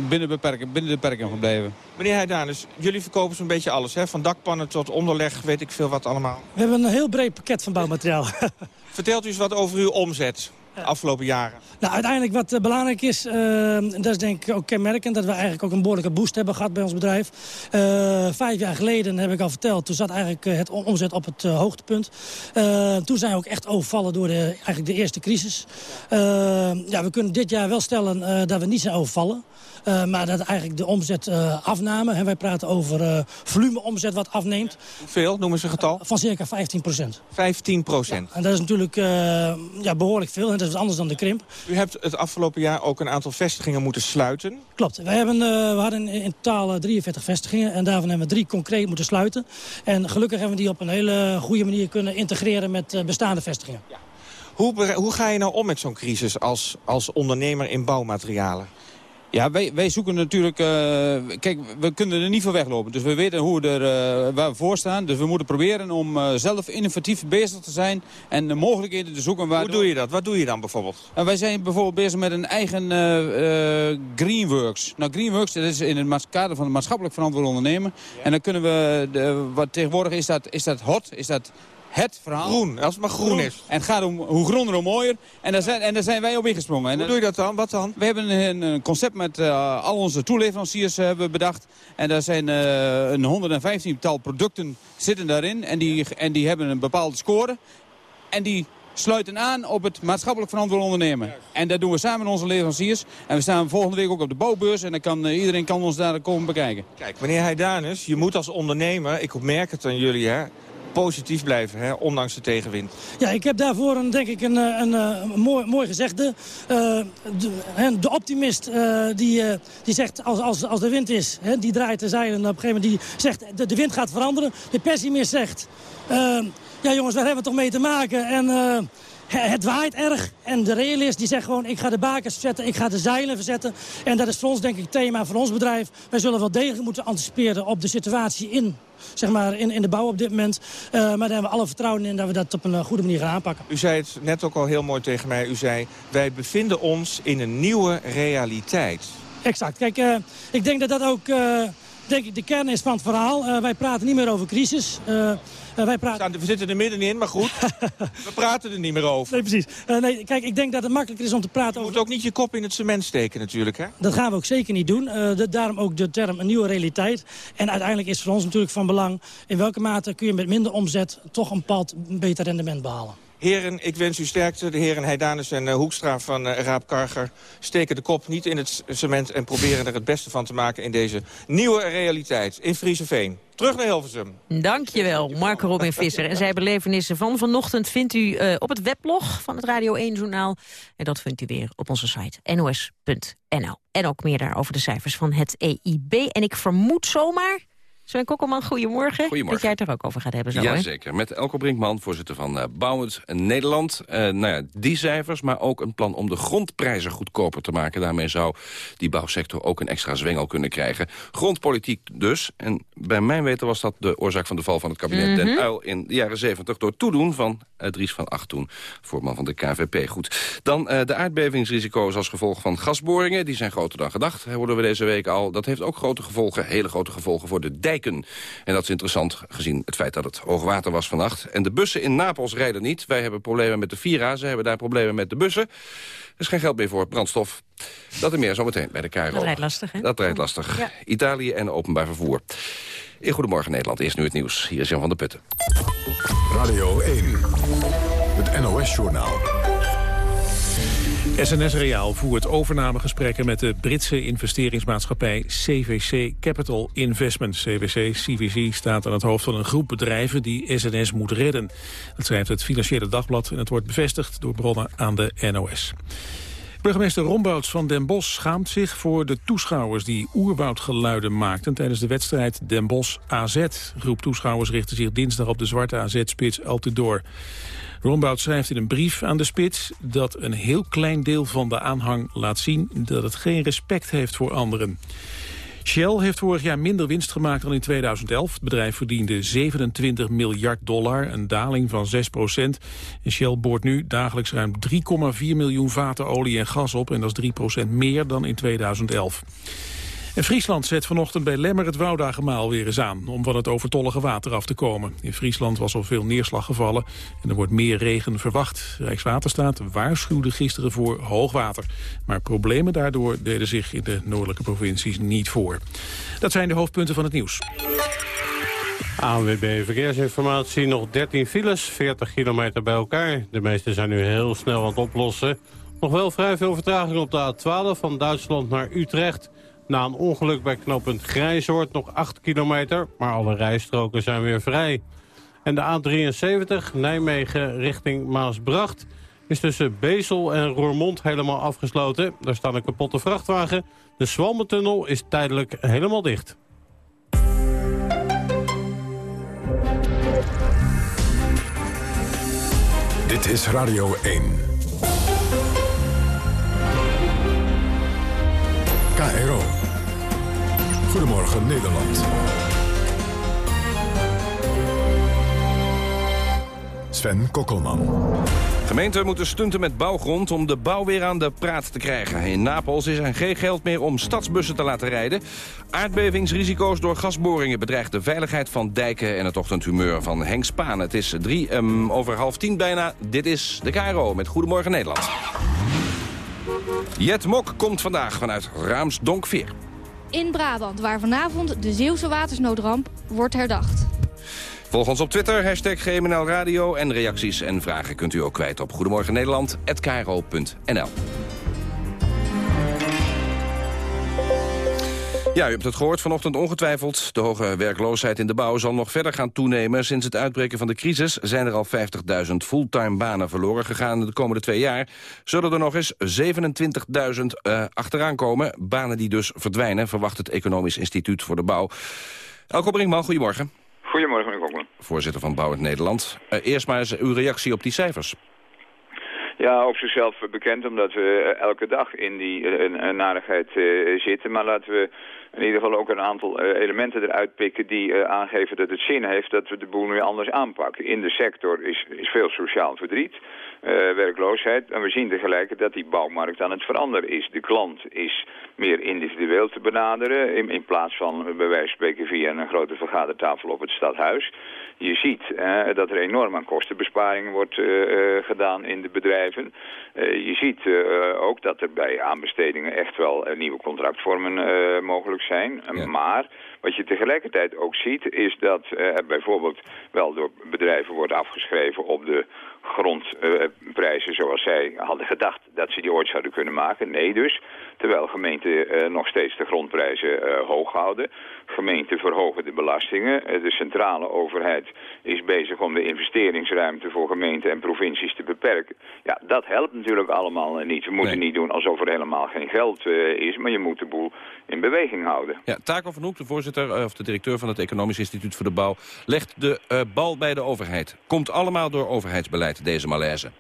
binnen, beperking, binnen de beperking gebleven. Meneer Heidanus, jullie verkopen zo'n beetje alles, hè? van dakpannen tot onderleg, weet ik veel wat allemaal. We hebben een heel breed pakket van bouwmateriaal. [laughs] Vertelt u eens wat over uw omzet afgelopen jaren? Nou, uiteindelijk wat uh, belangrijk is, uh, dat is denk ik ook kenmerkend... dat we eigenlijk ook een behoorlijke boost hebben gehad bij ons bedrijf. Uh, vijf jaar geleden, heb ik al verteld, toen zat eigenlijk het omzet op het hoogtepunt. toen zijn we ook echt overvallen door de, eigenlijk de eerste crisis. ja, we kunnen dit jaar wel stellen dat we niet zijn overvallen. Uh, maar dat eigenlijk de omzet uh, afname. Wij praten over uh, volumeomzet wat afneemt. Hoeveel? Noemen ze een getal? van circa 15 procent. 15 procent? Ja, en dat is natuurlijk ja, behoorlijk veel. En dat is anders dan de krimp. U hebt het afgelopen jaar ook een aantal vestigingen moeten sluiten. Klopt. We, hebben, we hadden in totaal 43 vestigingen. En daarvan hebben we drie concreet moeten sluiten. En gelukkig hebben we die op een hele goede manier kunnen integreren met bestaande vestigingen. Ja. Hoe, hoe ga je nou om met zo'n crisis als, als ondernemer in bouwmaterialen? Ja, wij, wij zoeken natuurlijk... Uh, kijk, we kunnen er niet voor weglopen. Dus we weten hoe er, uh, waar we voor staan. Dus we moeten proberen om uh, zelf innovatief bezig te zijn... en de mogelijkheden te zoeken. Waardoor... Hoe doe je dat? Wat doe je dan bijvoorbeeld? En wij zijn bijvoorbeeld bezig met een eigen Greenworks. Nou, Greenworks dat is in het kader van het maatschappelijk verantwoord ondernemen. Ja. En dan kunnen we... De, wat tegenwoordig is dat, is dat hot, is dat het verhaal. Groen, als het maar groen, groen. is. En het gaat om hoe groener, hoe mooier. En daar zijn, en daar zijn wij op ingesprongen. Hoe en, doe je dat dan? Wat dan? We hebben een, een concept met uh, al onze toeleveranciers uh, hebben bedacht. En daar zijn uh, een 115-tal producten zitten daarin. En die, en die hebben een bepaalde score. En die sluiten aan op het maatschappelijk verantwoord ondernemen. En dat doen we samen met onze leveranciers. En we staan volgende week ook op de bouwbeurs. En dan kan, uh, iedereen kan ons daar komen bekijken. Kijk, meneer Heidanus, je moet als ondernemer, ik merk het aan jullie, hè, positief blijven, hè, ondanks de tegenwind. Ja, ik heb daarvoor een, denk ik een, een, een mooi, mooi gezegde. Uh, de, de, optimist die, die zegt als, als, als de wind is, hè, die draait de zeilen. En op een gegeven moment die zegt de, de wind gaat veranderen. De pessimist zegt, ja jongens, waar hebben we toch mee te maken? En het waait erg. En de realist die zegt gewoon, ik ga de bakens verzetten, ik ga de zeilen verzetten. En dat is voor ons denk ik thema voor ons bedrijf. Wij zullen wel degelijk moeten anticiperen op de situatie in, zeg maar, in, in de bouw op dit moment. Uh, maar daar hebben we alle vertrouwen in dat we dat op een goede manier gaan aanpakken. U zei het net ook al heel mooi tegen mij. U zei, wij bevinden ons in een nieuwe realiteit. Exact. Kijk, uh, ik denk dat dat ook... Denk ik de kern is van het verhaal. Uh, wij praten niet meer over crisis. Uh, uh, wij praten... We zitten er middenin, maar goed. [laughs] we praten er niet meer over. Nee, precies. nee, kijk, ik denk dat het makkelijker is om te praten je over... moet ook niet je kop in het cement steken natuurlijk, hè? Dat gaan we ook zeker niet doen. De, daarom ook de term een nieuwe realiteit. En uiteindelijk is voor ons natuurlijk van belang... in welke mate kun je met minder omzet toch een bepaald beter rendement behalen. Heren, ik wens u sterkte. De heren Heidanus en uh, Hoekstra van uh, Raap Karger steken de kop niet in het cement... en proberen er het beste van te maken in deze nieuwe realiteit in Frieseveen. Terug naar Hilversum. Dankjewel, Marco Robin Visser. En zijn belevenissen van vanochtend vindt u uh, op het weblog van het Radio 1-journaal. En dat vindt u weer op onze site nos.nl. En ook meer daar over de cijfers van het EIB. En ik vermoed zomaar Sven Kokkelman, goedemorgen. Goedemorgen. Dat jij het er ook over gaat hebben zo, hè? Jazeker, met Elko Brinkman, voorzitter van uh, Bouwend Nederland. Uh, nou ja, die cijfers, maar ook een plan om de grondprijzen goedkoper te maken. Daarmee zou die bouwsector ook een extra zwengel kunnen krijgen. Grondpolitiek dus. En bij mijn weten was dat de oorzaak van de val van het kabinet Mhm. Den Uil in de jaren 70... door toedoen van uh, Dries van Acht toen, voorman van de KVP. Goed, dan de aardbevingsrisico's als gevolg van gasboringen. Die zijn groter dan gedacht, hoorden we deze week al. Dat heeft ook grote gevolgen, hele grote gevolgen voor de En dat is interessant gezien het feit dat het hoogwater was vannacht. En de bussen in Napels rijden niet. Wij hebben problemen met de Vira, ze hebben daar problemen met de bussen. Er is geen geld meer voor brandstof. Dat en meer zometeen bij de KRO. Dat rijdt lastig, hè? Dat rijdt lastig. Ja. Italië en openbaar vervoer. In Goedemorgen Nederland, eerst nu het nieuws. Hier is Jan van der Putten. Radio 1, het NOS-journaal. SNS Reaal voert overnamegesprekken met de Britse investeringsmaatschappij CVC Capital Investments. CVC CVC staat aan het hoofd van een groep bedrijven die SNS moet redden. Dat schrijft het Financiële Dagblad en het wordt bevestigd door bronnen aan de NOS. Burgemeester Rombouts van Den Bosch schaamt zich voor de toeschouwers die oerwoudgeluiden maakten tijdens de wedstrijd Den Bosch AZ. Groep toeschouwers richtte zich dinsdag op de zwarte AZ-spits Altidor. Rombout schrijft in een brief aan de spits dat een heel klein deel van de aanhang laat zien dat het geen respect heeft voor anderen. Shell heeft vorig jaar minder winst gemaakt dan in 2011. Het bedrijf verdiende 27 miljard dollar, een daling van 6 procent. En Shell boort nu dagelijks ruim 3,4 miljoen vaten olie en gas op... en dat is 3 procent meer dan in 2011. En Friesland zet vanochtend bij Lemmer het Woudagemaal weer eens aan... om van het overtollige water af te komen. In Friesland was al veel neerslag gevallen en er wordt meer regen verwacht. Rijkswaterstaat waarschuwde gisteren voor hoogwater. Maar problemen daardoor deden zich in de noordelijke provincies niet voor. Dat zijn de hoofdpunten van het nieuws. ANWB Verkeersinformatie, nog 13 files, 40 kilometer bij elkaar. De meeste zijn nu heel snel aan het oplossen. Nog wel vrij veel vertraging op de A12 van Duitsland naar Utrecht... Na een ongeluk bij knooppunt Grijzoord nog 8 kilometer, maar alle rijstroken zijn weer vrij. En de A73 Nijmegen richting Maasbracht is tussen Bezel en Roermond helemaal afgesloten. Daar staat een kapotte vrachtwagen. De Zwalmentunnel is tijdelijk helemaal dicht. Dit is Radio 1. KRO. Goedemorgen Nederland. Sven Kokkelman. Gemeenten moeten stunten met bouwgrond om de bouw weer aan de praat te krijgen. In Napels is er geen geld meer om stadsbussen te laten rijden. Aardbevingsrisico's door gasboringen bedreigt de veiligheid van dijken... en het ochtendhumeur van Henk Spaan. Het is drie um, over half tien bijna. Dit is de KRO met Goedemorgen Nederland. Jet Mok komt vandaag vanuit Raamsdonkveer. In Brabant, waar vanavond de Zeeuwse watersnoodramp wordt herdacht. Volg ons op Twitter, hashtag GMNL Radio. En reacties en vragen kunt u ook kwijt op Goedemorgen Nederland@kro.nl. Ja, u hebt het gehoord vanochtend ongetwijfeld. De hoge werkloosheid in de bouw zal nog verder gaan toenemen. Sinds het uitbreken van de crisis zijn er al 50.000 fulltime banen verloren gegaan. De komende twee jaar zullen er nog eens 27.000 uh, achteraan komen. Banen die dus verdwijnen, verwacht het Economisch Instituut voor de Bouw. Elko Brinkman, goedemorgen. Goedemorgen, meneer Kokman. Voorzitter van Bouwend Nederland. Uh, eerst maar eens uw reactie op die cijfers. Ja, op zichzelf bekend omdat we elke dag in die uh, narigheid uh, zitten. Maar laten we in ieder geval ook een aantal uh, elementen eruit pikken die uh, aangeven dat het zin heeft dat we de boel nu anders aanpakken. In de sector is, is veel sociaal verdriet, uh, werkloosheid. En we zien tegelijkertijd dat die bouwmarkt aan het veranderen is. De klant is meer individueel te benaderen in, in plaats van bij wijze van spreken via een grote vergadertafel op het stadhuis. Je ziet dat er enorm aan kostenbesparingen wordt uh, gedaan in de bedrijven. Uh, je ziet ook dat er bij aanbestedingen echt wel nieuwe contractvormen mogelijk zijn. Ja. Maar wat je tegelijkertijd ook ziet is dat er bijvoorbeeld wel door bedrijven wordt afgeschreven op de grondprijzen zoals zij hadden gedacht dat ze die ooit zouden kunnen maken. Nee dus, terwijl gemeenten eh, nog steeds de grondprijzen eh, hoog houden. Gemeenten verhogen de belastingen. Eh, de centrale overheid is bezig om de investeringsruimte voor gemeenten en provincies te beperken. Ja, dat helpt natuurlijk allemaal niet. We moeten niet doen alsof er helemaal geen geld is, maar je moet de boel in beweging houden. Ja, Taco van Hoek, de voorzitter of de directeur van het Economisch Instituut voor de Bouw... legt de bal bij de overheid. Komt allemaal door overheidsbeleid, deze malaise.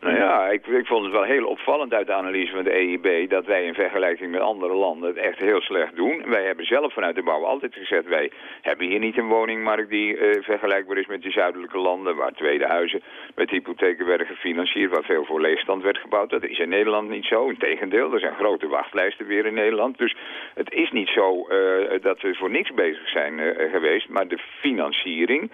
Nou, ja, ik, ik vond het wel heel opvallend uit de analyse van de EIB... dat wij in vergelijking met andere landen het echt heel slecht doen. Wij hebben zelf vanuit de bouw altijd gezegd... wij hebben hier niet een woningmarkt die eh, vergelijkbaar is met de zuidelijke landen... waar tweede huizen met hypotheken werden gefinancierd... waar veel voor leegstand werd gebouwd. Dat is in Nederland niet zo. Integendeel, er zijn grote wachtlijsten weer in Nederland. Dus het is niet zo eh, dat we voor niks bezig zijn eh, geweest. Maar de financiering...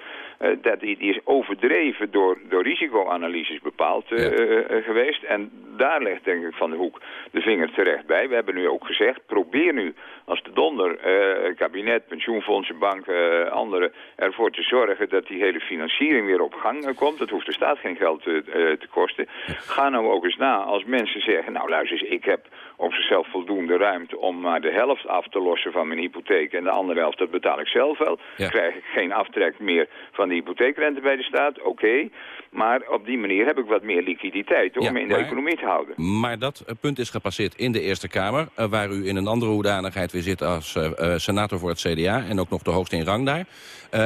dat die is overdreven door, door risicoanalyses bepaald eh, eh, geweest. En daar legt denk ik Van de Hoek de vinger terecht bij. We hebben nu ook gezegd, probeer nu als de donder, eh, kabinet, pensioenfondsen, banken, eh, anderen, ervoor te zorgen dat die hele financiering weer op gang eh, komt. Dat hoeft de staat geen geld te, eh, te kosten. Ga nou ook eens na als mensen zeggen, nou luister eens, ik heb op zichzelf voldoende ruimte om maar de helft af te lossen van mijn hypotheek en de andere helft, dat betaal ik zelf wel. Krijg ik geen aftrek meer van de hypotheekrente bij de staat, oké. Maar op die manier heb ik wat meer liquiditeit om Ja, me in de maar- economie te houden. Maar dat eh, punt is gepasseerd in de Eerste Kamer... eh, waar u in een andere hoedanigheid weer zit als eh, senator voor het CDA... en ook nog de hoogste in rang daar.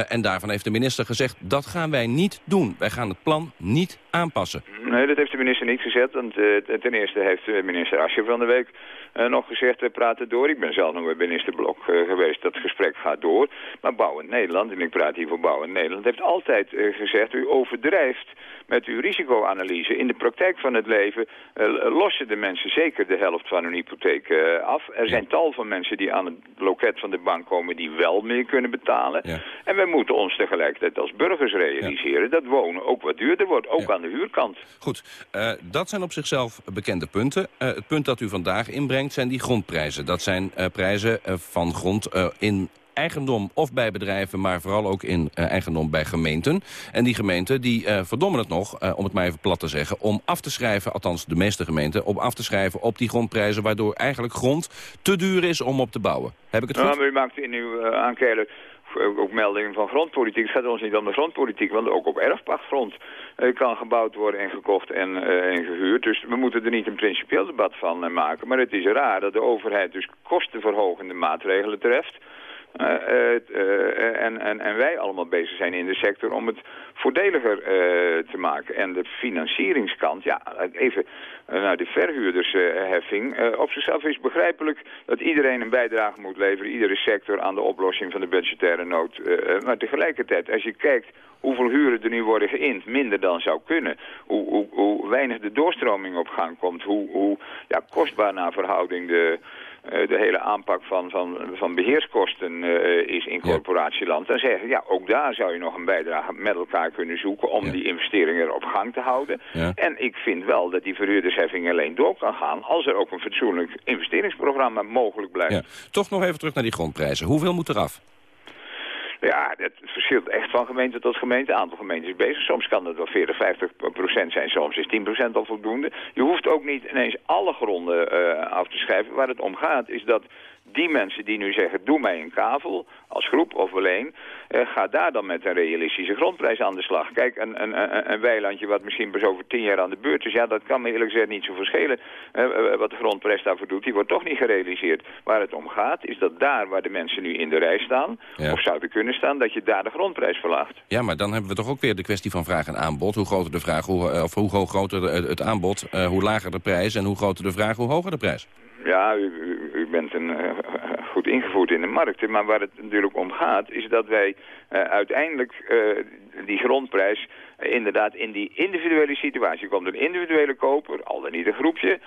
En daarvan heeft de minister gezegd, dat gaan wij niet doen. Wij gaan het plan niet aanpassen. Nee, dat heeft de minister niet gezegd. Want ten eerste heeft minister Asje van de Week eh, nog gezegd, we praten door. Ik ben zelf nog bij minister Blok eh, geweest, dat gesprek gaat door. Maar Bouwend Nederland, en ik praat hier voor Bouwend Nederland, heeft altijd eh, gezegd, u overdrijft met uw risicoanalyse. In de praktijk van het leven eh, lossen de mensen zeker de helft van hun hypotheek eh, af. Er zijn tal van mensen die aan het loket van de bank komen die wel meer kunnen betalen. En wij moeten ons tegelijkertijd als burgers realiseren dat wonen ook wat duurder wordt, ook aan de huurkant. Goed, eh, dat zijn op zichzelf bekende punten. Het punt dat u vandaag inbrengt zijn die grondprijzen. Dat zijn prijzen van grond in eigendom of bij bedrijven, maar vooral ook in eh, eigendom bij gemeenten. En die gemeenten die eh, verdommen het nog, eh, om het maar even plat te zeggen... om af te schrijven, althans de meeste gemeenten... om af te schrijven op die grondprijzen... waardoor eigenlijk grond te duur is om op te bouwen. Heb ik het goed? Maar u maakt in uw uh, ook, meldingen van grondpolitiek. Het gaat ons niet om de grondpolitiek, want ook op erfpachtgrond kan gebouwd worden en gekocht en, uh, en gehuurd. Dus we moeten er niet een principieel debat van maken. Maar het is raar dat de overheid dus kostenverhogende maatregelen treft... Uh, uh, en, en, en wij allemaal bezig zijn in de sector om het voordeliger te maken. En de financieringskant, ja, even naar de verhuurdersheffing. op zichzelf is begrijpelijk dat iedereen een bijdrage moet leveren, iedere sector aan de oplossing van de budgettaire nood. maar tegelijkertijd, als je kijkt hoeveel huren er nu worden geïnd, minder dan zou kunnen. Hoe, hoe, hoe weinig de doorstroming op gang komt, hoe, hoe ja, kostbaar naar verhouding de... Uh, de hele aanpak van, van, van beheerskosten uh, is in corporatieland. Dan zeggen ja, ook daar zou je nog een bijdrage met elkaar kunnen zoeken om ja. die investeringen op gang te houden. Ja. En ik vind wel dat die verhuurdersheffing alleen door kan gaan als er ook een fatsoenlijk investeringsprogramma mogelijk blijft. Ja. Toch nog even terug naar die grondprijzen. Hoeveel moet eraf? Ja, het verschilt echt van gemeente tot gemeente. Aantal gemeentes is bezig. Soms kan het wel 40, 50 procent zijn. Soms is 10 procent al voldoende. Je hoeft ook niet ineens alle gronden uh, af te schrijven. Waar het om gaat is dat die mensen die nu zeggen, doe mij een kavel, als groep of alleen, uh, ga daar dan met een realistische grondprijs aan de slag. Kijk, een, een, een weilandje wat misschien pas over tien jaar aan de beurt is, ja, dat kan me eerlijk gezegd niet zo verschillen uh, wat de grondprijs daarvoor doet. Die wordt toch niet gerealiseerd. Waar het om gaat, is dat daar waar de mensen nu in de rij staan, ja. of zouden kunnen staan, dat je daar de grondprijs verlaagt. Ja, maar dan hebben we toch ook weer de kwestie van vraag en aanbod. Hoe groter de vraag, hoe, of hoe groter het aanbod, uh, hoe lager de prijs en hoe groter de vraag, hoe hoger de prijs. Ja, u, u, bent een, uh, goed ingevoerd in de markten. Maar waar het natuurlijk om gaat, is dat wij uh, uiteindelijk uh, die grondprijs inderdaad in die individuele situatie. komt een individuele koper, al dan niet een groepje,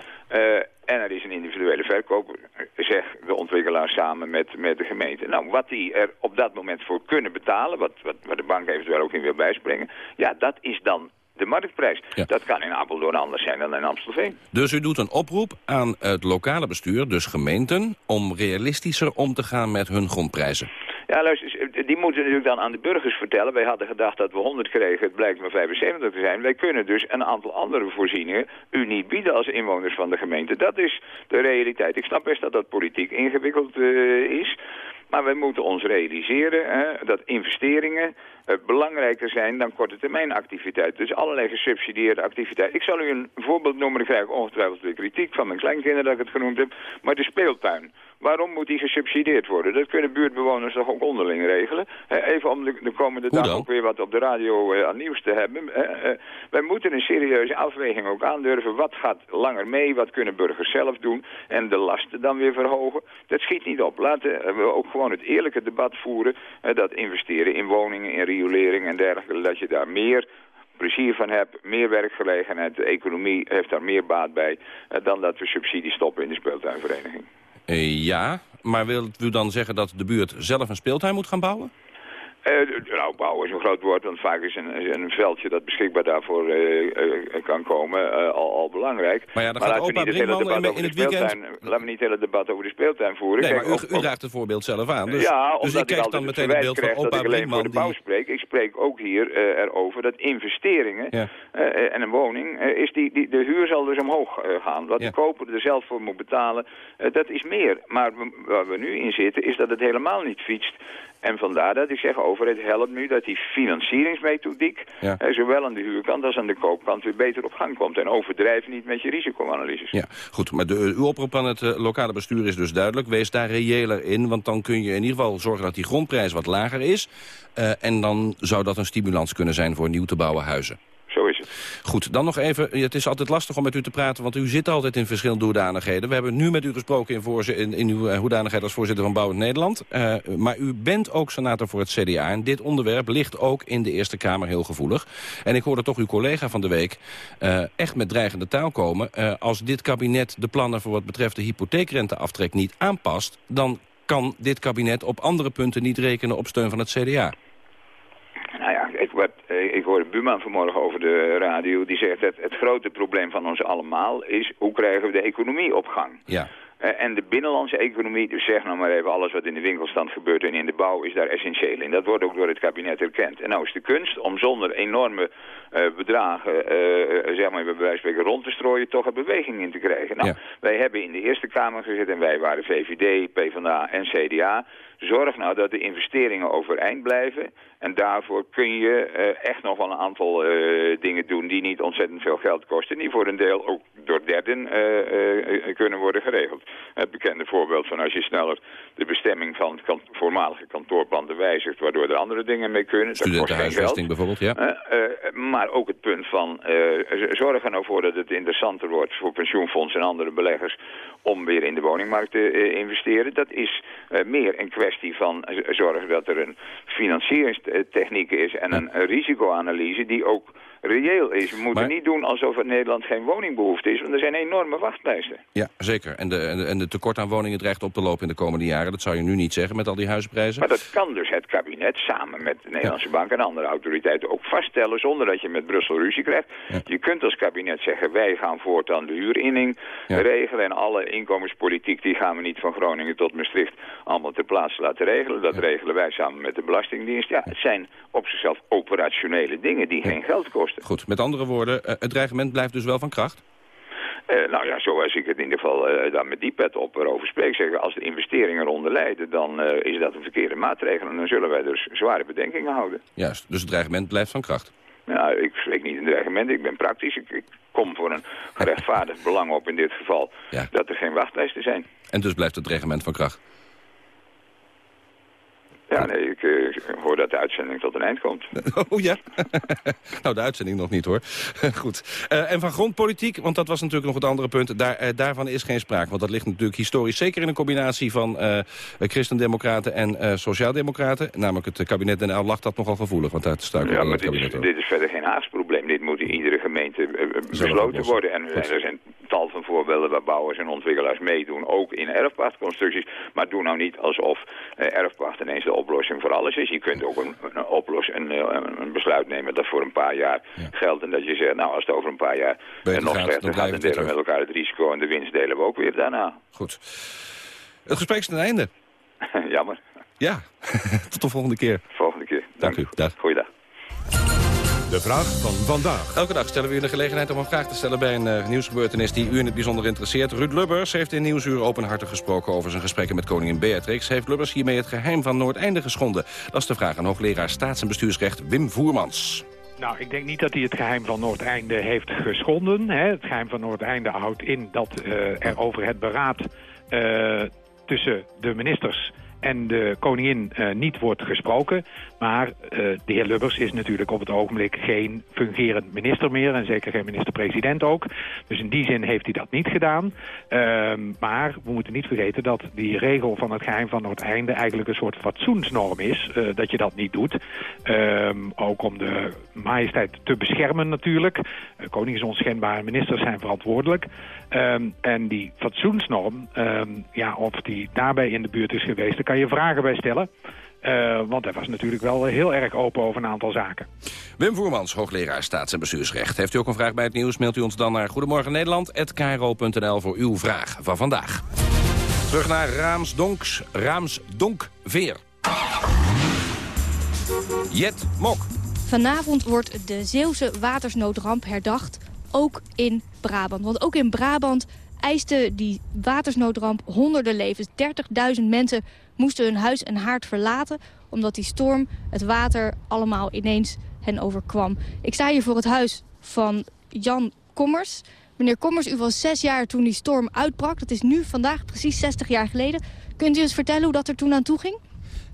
en er is een individuele verkoper, zeg de ontwikkelaar samen met, met de gemeente. Nou, wat die er op dat moment voor kunnen betalen, wat, wat, waar de bank eventueel ook in wil bijspringen, ja, dat is dan de marktprijs. Ja. Dat kan in Apeldoorn anders zijn dan in Amstelveen. Dus u doet een oproep aan het lokale bestuur, dus gemeenten... om realistischer om te gaan met hun grondprijzen. Ja, luister, die moeten natuurlijk dan aan de burgers vertellen. Wij hadden gedacht dat we 100 kregen, het blijkt maar 75 te zijn. Wij kunnen dus een aantal andere voorzieningen u niet bieden als inwoners van de gemeente. Dat is de realiteit. Ik snap best dat dat politiek ingewikkeld uh, is. Maar we moeten ons realiseren hè, dat investeringen belangrijker zijn dan korte termijn activiteit. Dus allerlei gesubsidieerde activiteit. Ik zal u een voorbeeld noemen, ik krijg ongetwijfeld de kritiek van mijn kleinkinderen dat ik het genoemd heb. Maar de speeltuin. Waarom moet die gesubsidieerd worden? Dat kunnen buurtbewoners toch ook onderling regelen? even om de, de komende dag ook weer wat op de radio uh, aan nieuws te hebben. Uh, wij moeten een serieuze afweging ook aandurven. Wat gaat langer mee? Wat kunnen burgers zelf doen? En de lasten dan weer verhogen? Dat schiet niet op. Laten we ook gewoon het eerlijke debat voeren. dat investeren in woningen, in riolering en dergelijke. Dat je daar meer plezier van hebt, meer werkgelegenheid. De economie heeft daar meer baat bij dan dat we subsidies stoppen in de speeltuinvereniging. Uh, ja, maar wilt u dan zeggen dat de buurt zelf een speeltuin moet gaan bouwen? Uh, nou, bouwen is een groot woord, want vaak is een, een veldje dat beschikbaar daarvoor uh, uh, kan komen al, al, belangrijk. Maar ja, dan maar gaat opa Brinkman in, in het weekend... Laten we niet het hele debat over de speeltuin voeren. Nee, Kijk, maar u, u draagt het voorbeeld zelf aan. Dus, ja, dus ik krijg dan meteen het beeld van opa Brinkman... de bouw spreek. Ik spreek ook hier erover dat investeringen ja. en een woning... is die, die, de huur zal dus omhoog gaan. Wat ja. de koper er zelf voor moet betalen, dat is meer. Maar waar we nu in zitten is dat het helemaal niet fietst. En vandaar dat ik zeg, overheid helpt nu dat die financieringsmethodiek... Ja. Eh, zowel aan de huurkant als aan de koopkant weer beter op gang komt. En overdrijf niet met je risicoanalyses. Ja, goed. Maar de, uw oproep aan het uh, lokale bestuur is dus duidelijk. Wees daar reëler in, want dan kun je in ieder geval zorgen dat die grondprijs wat lager is. Uh, en dan zou dat een stimulans kunnen zijn voor nieuw te bouwen huizen. Goed, dan nog even. Het is altijd lastig om met u te praten, want u zit altijd in verschillende hoedanigheden. We hebben nu met u gesproken in, in, in uw hoedanigheid als voorzitter van Bouwend Nederland. Uh, maar u bent ook senator voor het CDA. En dit onderwerp ligt ook in de Eerste Kamer heel gevoelig. En ik hoorde toch uw collega van de week uh, echt met dreigende taal komen. Als dit kabinet de plannen voor wat betreft de hypotheekrenteaftrek niet aanpast... dan kan dit kabinet op andere punten niet rekenen op steun van het CDA. Nou ja, ik, hoorde Buurman vanmorgen over de radio. Die zegt dat het grote probleem van ons allemaal is... hoe krijgen we de economie op gang? Ja. Uh, en de binnenlandse economie, dus zeg nou maar even... alles wat in de winkelstand gebeurt en in de bouw is daar essentieel in. Dat wordt ook door het kabinet erkend. En nou is de kunst om zonder enorme uh, bedragen... Uh, zeg maar bij wijze van spreken rond te strooien... toch een beweging in te krijgen. Nou, ja. wij hebben in de Eerste Kamer gezet... en wij waren VVD, PvdA en CDA... Zorg nou dat de investeringen overeind blijven. En daarvoor kun je uh, echt nog wel een aantal uh, dingen doen die niet ontzettend veel geld kosten. Die voor een deel ook door derden uh, kunnen worden geregeld. Het bekende voorbeeld van als je sneller de bestemming van kan voormalige kantoorpanden wijzigt, waardoor er andere dingen mee kunnen. Studentenhuisvesting bijvoorbeeld, ja. maar ook het punt van zorg er nou voor dat het interessanter wordt voor pensioenfondsen en andere beleggers om weer in de woningmarkt te investeren. Dat is meer een kwestie van zorgen dat er een financieringstechniek is en een risicoanalyse die ook reëel is. We moeten maar... niet doen alsof in Nederland geen woningbehoefte is, want er zijn enorme wachtlijsten. Ja, zeker. En de, en de, en de tekort aan woningen dreigt op te lopen in de komende jaren. Dat zou je nu niet zeggen met al die huizenprijzen. Maar dat kan dus het kabinet samen met de Nederlandse ja. Bank en andere autoriteiten ook vaststellen zonder dat je met Brussel ruzie krijgt. Ja. Je kunt als kabinet zeggen wij gaan voortaan de huurinning ja. regelen en alle inkomenspolitiek die gaan we niet van Groningen tot Maastricht allemaal ter plaatse laten regelen. Dat regelen wij samen met de Belastingdienst. Ja, het zijn op zichzelf operationele dingen die geen geld kosten. Goed, met andere woorden, uh, het dreigement blijft dus wel van kracht? Uh, nou ja, zoals ik het in ieder geval uh, daar met die pet op erover spreek, zeggen als de investeringen eronder lijden, dan uh, is dat een verkeerde maatregel en dan zullen wij dus zware bedenkingen houden. Juist, dus het dreigement blijft van kracht? Nou, ik spreek niet een dreigement, ik ben praktisch. Ik, ik kom voor een [laughs] gerechtvaardigd belang op in dit geval ja. dat er geen wachtlijsten zijn. En dus blijft het dreigement van kracht? Ja, nee, ik uh, hoor dat de uitzending tot een eind komt. [laughs] Oh ja? [laughs] nou, de uitzending nog niet hoor. [laughs] Goed. Uh, en van grondpolitiek, want dat was natuurlijk nog het andere punt. Daar, uh, daarvan is geen sprake, want dat ligt natuurlijk historisch... zeker in een combinatie van christendemocraten en sociaaldemocraten. Namelijk het kabinet Den L lag dat nogal gevoelig, want daar staat ja, maar dit is, dit is verder geen Haags probleem. Dit moet in iedere gemeente besloten worden. En er zijn tal van voorbeelden waar bouwers en ontwikkelaars meedoen, ook in erfpachtconstructies. Maar doe nou niet alsof uh, erfpacht ineens de oplossing voor alles is. Je kunt ook een, een, oplos, een, een, besluit nemen dat voor een paar jaar ja. geldt. En dat je zegt, nou als het over een paar jaar Beter nog gaat, slechter gaat, dan delen we met elkaar het risico en de winst delen we ook weer daarna. Goed. Het gesprek is ten einde. [laughs] Jammer. Ja, [laughs] tot de volgende keer. Volgende keer. Dank u. Dag. Goeiedag. De vraag van vandaag. Elke dag stellen we u de gelegenheid om een vraag te stellen bij een uh, nieuwsgebeurtenis die u in het bijzonder interesseert. Ruud Lubbers heeft in Nieuwsuur openhartig gesproken over zijn gesprekken met koningin Beatrix. Heeft Lubbers hiermee het geheim van Noordeinde geschonden? Dat is de vraag aan hoogleraar staats- en bestuursrecht Wim Voermans. Nou, ik denk niet dat hij het geheim van Noordeinde heeft geschonden. Hè. Het geheim van Noordeinde houdt in dat uh, er over het beraad uh, tussen de ministers en de koningin uh, niet wordt gesproken. Maar uh, de heer Lubbers is natuurlijk op het ogenblik geen fungerend minister meer... en zeker geen minister-president ook. Dus in die zin heeft hij dat niet gedaan. Uh, maar we moeten niet vergeten dat die regel van het geheim van Noordeinde... eigenlijk een soort fatsoensnorm is, uh, dat je dat niet doet. Ehm, ook om de majesteit te beschermen natuurlijk. koning is onschendbaar, ministers zijn verantwoordelijk. Um, en die fatsoensnorm, ja, of die daarbij in de buurt is geweest... daar kan je vragen bij stellen. Uh, want hij was natuurlijk wel heel erg open over een aantal zaken. Wim Voermans, hoogleraar staats- en bestuursrecht. Heeft u ook een vraag bij het nieuws, mailt u ons dan naar Goedemorgen Nederland@kro.nl voor uw vraag van vandaag. Terug naar Raamsdonks, Raamsdonkveer. Jet Mok. Vanavond wordt de Zeeuwse watersnoodramp herdacht, ook in Brabant. Want ook in Brabant eiste die watersnoodramp honderden levens. 30.000 mensen moesten hun huis en haard verlaten... omdat die storm, het water, allemaal ineens hen overkwam. Ik sta hier voor het huis van Jan Kommers. Meneer Kommers, u was zes jaar toen die storm uitbrak. Dat is nu vandaag precies 60 jaar geleden. Kunt u eens vertellen hoe dat er toen aan toe ging?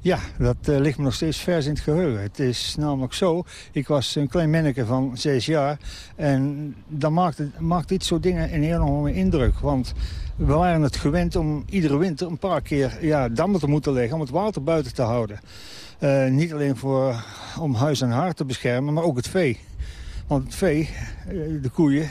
Ja, dat uh, ligt me nog steeds vers in het geheugen. Het is namelijk zo, ik was een klein manneke van zes jaar... en dan maakte dit soort dingen een enorme indruk. Want we waren het gewend om iedere winter een paar keer ja, dammen te moeten leggen... om het water buiten te houden. Uh, niet alleen voor, om huis en haard te beschermen, maar ook het vee. Want het vee, de koeien,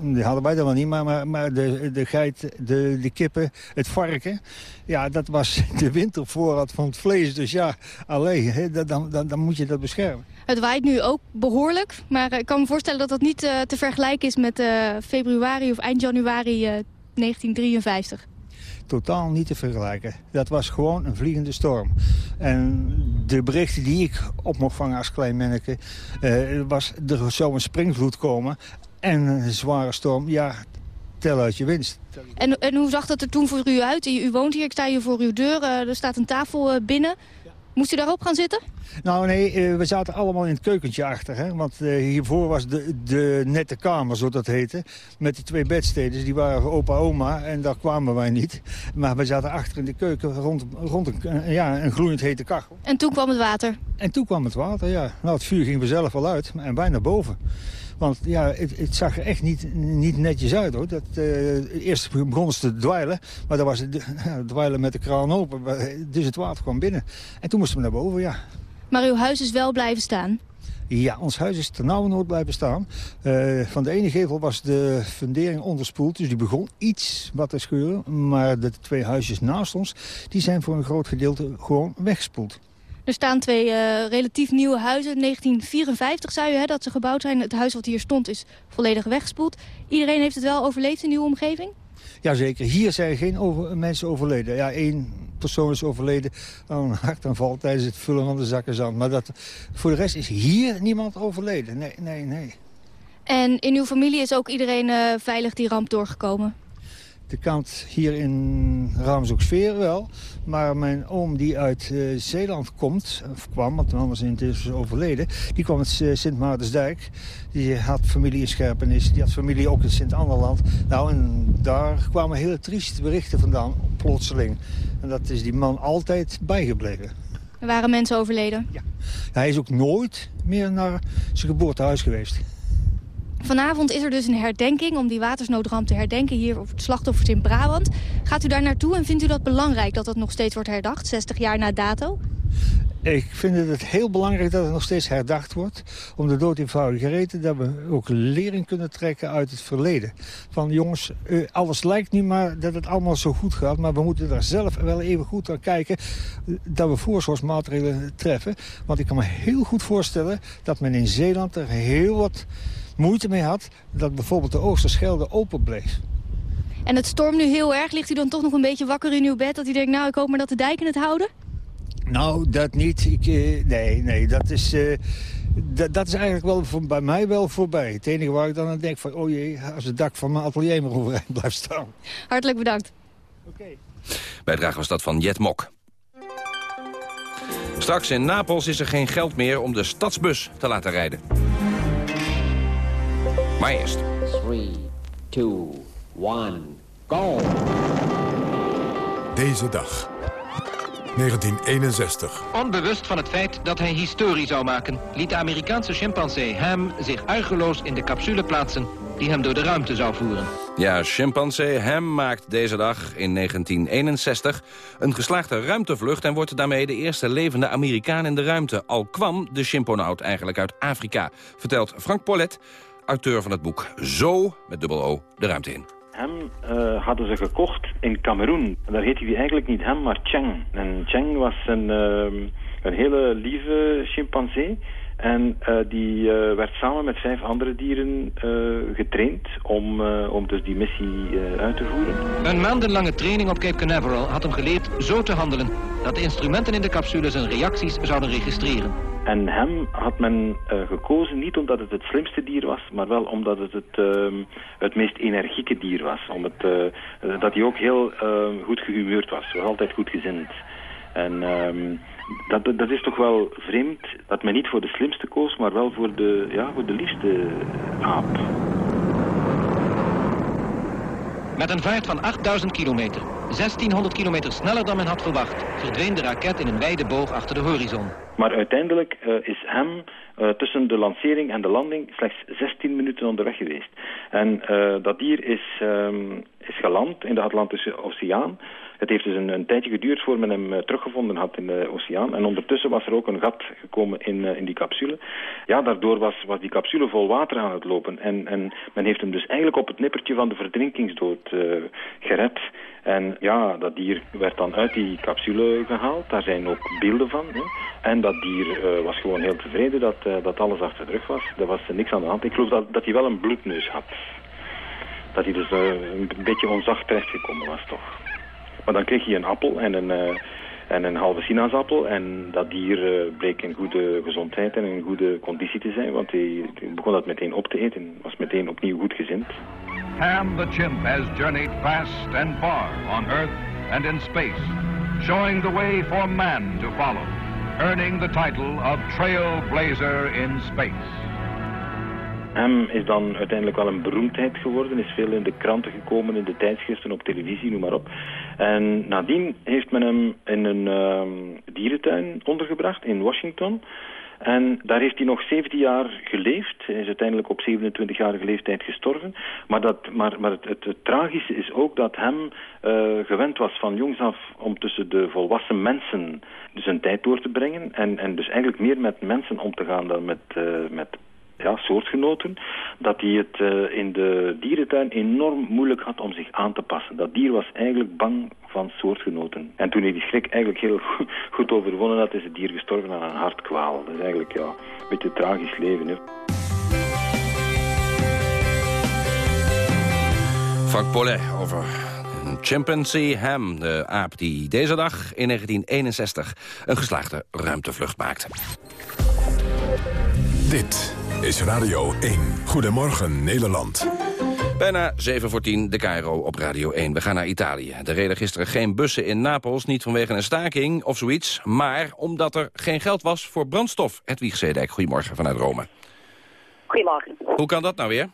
die hadden wij dan wel niet, maar, maar, de, de geit, de, de kippen, het varken... ja, dat was [laughs] de wintervoorraad van het vlees. Dus ja, alleen, dan, dan, dan moet je dat beschermen. Het waait nu ook behoorlijk, maar ik kan me voorstellen dat dat niet te vergelijken is met februari of eind januari uh, 1953 totaal niet te vergelijken. Dat was gewoon een vliegende storm. En de berichten die ik op mocht vangen als klein manneke... Uh, was er zou een springvloed komen en een zware storm. Ja, tel uit je winst. En, en hoe zag dat er toen voor u uit? U, woont hier, ik sta hier voor uw deur, uh, er staat een tafel uh, binnen. Moest u daarop gaan zitten? Nou nee, uh, we zaten allemaal in het keukentje achter. Hè? Want uh, hiervoor was de, de nette kamer, zoals dat heette. Met die twee bedsteden, die waren opa oma. En daar kwamen wij niet. Maar we zaten achter in de keuken rond, rond een, ja, een gloeiend hete kachel. En toen kwam het water? En toen kwam het water, ja. Nou, het vuur ging vanzelf wel uit. En wij naar boven. Want ja, het, het, zag er echt niet, niet netjes uit hoor. Dat, uh, eerst begon ze te dweilen, maar dan was het [laughs] dweilen met de kraan open. Dus het water kwam binnen. En toen moesten we naar boven, ja. Maar uw huis is wel blijven staan? Ja, ons huis is ternauwernood blijven staan. Uh, van de ene gevel was de fundering onderspoeld, dus die begon iets wat te scheuren. Maar de twee huisjes naast ons, die zijn voor een groot gedeelte gewoon weggespoeld. Er staan twee uh, relatief nieuwe huizen. 1954 zei u hè, dat ze gebouwd zijn. Het huis wat hier stond is volledig weggespoeld. Iedereen heeft het wel overleefd in uw omgeving? Jazeker. Hier zijn geen over, mensen overleden. Ja, één persoon is overleden aan een hartaanval tijdens het vullen van de zakken zand. Maar dat, voor de rest is hier niemand overleden. Nee, nee, nee. En in uw familie is ook iedereen uh, veilig die ramp doorgekomen? De kant hier in Raamsdonksveer wel. Maar mijn oom die uit uh, Zeeland komt, of kwam, want was intussen overleden... die kwam uit uh, Sint Maartensdijk. Die had familie in Scherpenis, die had familie ook in Sint-Anderland. Nou, en daar kwamen hele trieste berichten vandaan, plotseling. En dat is die man altijd bijgebleven. Er waren mensen overleden? Ja. Hij is ook nooit meer naar zijn geboortehuis geweest. Vanavond is er dus een herdenking om die watersnoodramp te herdenken hier op het slachtoffers in Brabant. Gaat u daar naartoe en vindt u dat belangrijk dat het nog steeds wordt herdacht, 60 jaar na dato? Ik vind het heel belangrijk dat het nog steeds herdacht wordt. Om de dood eenvoudige reden dat we ook lering kunnen trekken uit het verleden. Van jongens, alles lijkt nu maar dat het allemaal zo goed gaat. Maar we moeten daar zelf wel even goed naar kijken dat we voorzorgsmaatregelen treffen. Want ik kan me heel goed voorstellen dat men in Zeeland er heel wat moeite mee had dat bijvoorbeeld de Oosterschelde open bleef. En het stormt nu heel erg. Ligt u dan toch nog een beetje wakker in uw bed? Dat u denkt, nou, ik hoop maar dat de dijken het houden? Nou, dat niet. Ik, eh, nee, nee, dat is, eh, dat, is eigenlijk wel voor, bij mij wel voorbij. Het enige waar ik dan aan denk van, oh jee, als het dak van mijn atelier maar overeind [laughs] blijft staan. Hartelijk bedankt. Bijdrage was dat van Jet Mok. Straks in Napels is er geen geld meer om de stadsbus te laten rijden. Maar eerst. 3, 2, 1, go! Deze dag. 1961. Onbewust van het feit dat hij historie zou maken... liet de Amerikaanse chimpansee Ham zich argeloos in de capsule plaatsen... die hem door de ruimte zou voeren. Ja, chimpansee Ham maakt deze dag in 1961 een geslaagde ruimtevlucht... en wordt daarmee de eerste levende Amerikaan in de ruimte. Al kwam de chimponaut eigenlijk uit Afrika, vertelt Frank Pollet... auteur van het boek Zo, met dubbel O, de ruimte in. Hem uh, hadden ze gekocht in Cameroen. Daar heette hij eigenlijk niet Hem, maar Cheng. En Cheng was een, uh, een hele lieve chimpansee. En uh, die werd samen met vijf andere dieren getraind om, om dus die missie uit te voeren. Een maandenlange training op Cape Canaveral had hem geleerd zo te handelen... dat de instrumenten in de capsule zijn reacties zouden registreren. En hem had men gekozen niet omdat het het slimste dier was, maar wel omdat het het, uh, het meest energieke dier was. Omdat, uh, dat hij ook heel goed gehumeurd was, was altijd goed gezind. En ehm, dat, dat is toch wel vreemd dat men niet voor de slimste koos, maar wel voor de, ja, voor de liefste aap. Met een vaart van 8000 kilometer, 1600 kilometer sneller dan men had verwacht, verdween de raket in een wijde boog achter de horizon. Maar uiteindelijk uh, is hem uh, tussen de lancering en de landing slechts 16 minuten onderweg geweest. En uh, dat dier is, um, is geland in de Atlantische Oceaan. Het heeft dus een, een tijdje geduurd voor men hem uh, teruggevonden had in de oceaan. En ondertussen was er ook een gat gekomen in, uh, in die capsule. Ja, daardoor was, die capsule vol water aan het lopen. En, en men heeft hem dus eigenlijk op het nippertje van de verdrinkingsdood uh, gered. En ja, dat dier werd dan uit die capsule gehaald. Daar zijn ook beelden van. Hè. En dat dier was gewoon heel tevreden dat, dat alles achter de rug was. Er was niks aan de hand. Ik geloof dat, dat hij wel een bloedneus had. Dat hij dus een beetje onzacht terechtgekomen was, toch. Maar dan kreeg hij een appel en een, uh, en een halve sinaasappel. En dat dier uh, bleek in goede gezondheid en in goede conditie te zijn. Want hij, begon dat meteen op te eten. Was meteen opnieuw goed gezind. Ham the chimp has journeyed fast and far on Earth and in space. Showing the way for man to follow. Earning the title of Trailblazer in Space. Hem is dan uiteindelijk wel een beroemdheid geworden, is veel in de kranten gekomen, in de tijdschriften, op televisie, noem maar op. En nadien heeft men hem in een uh, dierentuin ondergebracht in Washington. En daar heeft hij nog 17 jaar geleefd. Hij is uiteindelijk op 27-jarige leeftijd gestorven. Maar, dat, maar, maar het, het, tragische is ook dat hem uh, gewend was van jongs af om tussen de volwassen mensen zijn tijd door te brengen. En, en dus eigenlijk meer met mensen om te gaan dan met, uh, met ja, soortgenoten, dat hij het uh, in de dierentuin enorm moeilijk had om zich aan te passen. Dat dier was eigenlijk bang van soortgenoten. En toen hij die schrik eigenlijk heel goed overwonnen had, is het dier gestorven aan een hartkwaal. Dat is eigenlijk ja, een beetje een tragisch leven. Hè. Frank Pollet over Chimpanzee Ham, de aap die deze dag in 1961 een geslaagde ruimtevlucht maakte. Dit is Radio 1. Goedemorgen Nederland. Bijna 7 voor 10, de Cairo op Radio 1. We gaan naar Italië. Er reden gisteren geen bussen in Napels, niet vanwege een staking of zoiets... maar omdat er geen geld was voor brandstof. Hedwig Zedek, goedemorgen vanuit Rome. Goedemorgen. Hoe kan dat nou weer?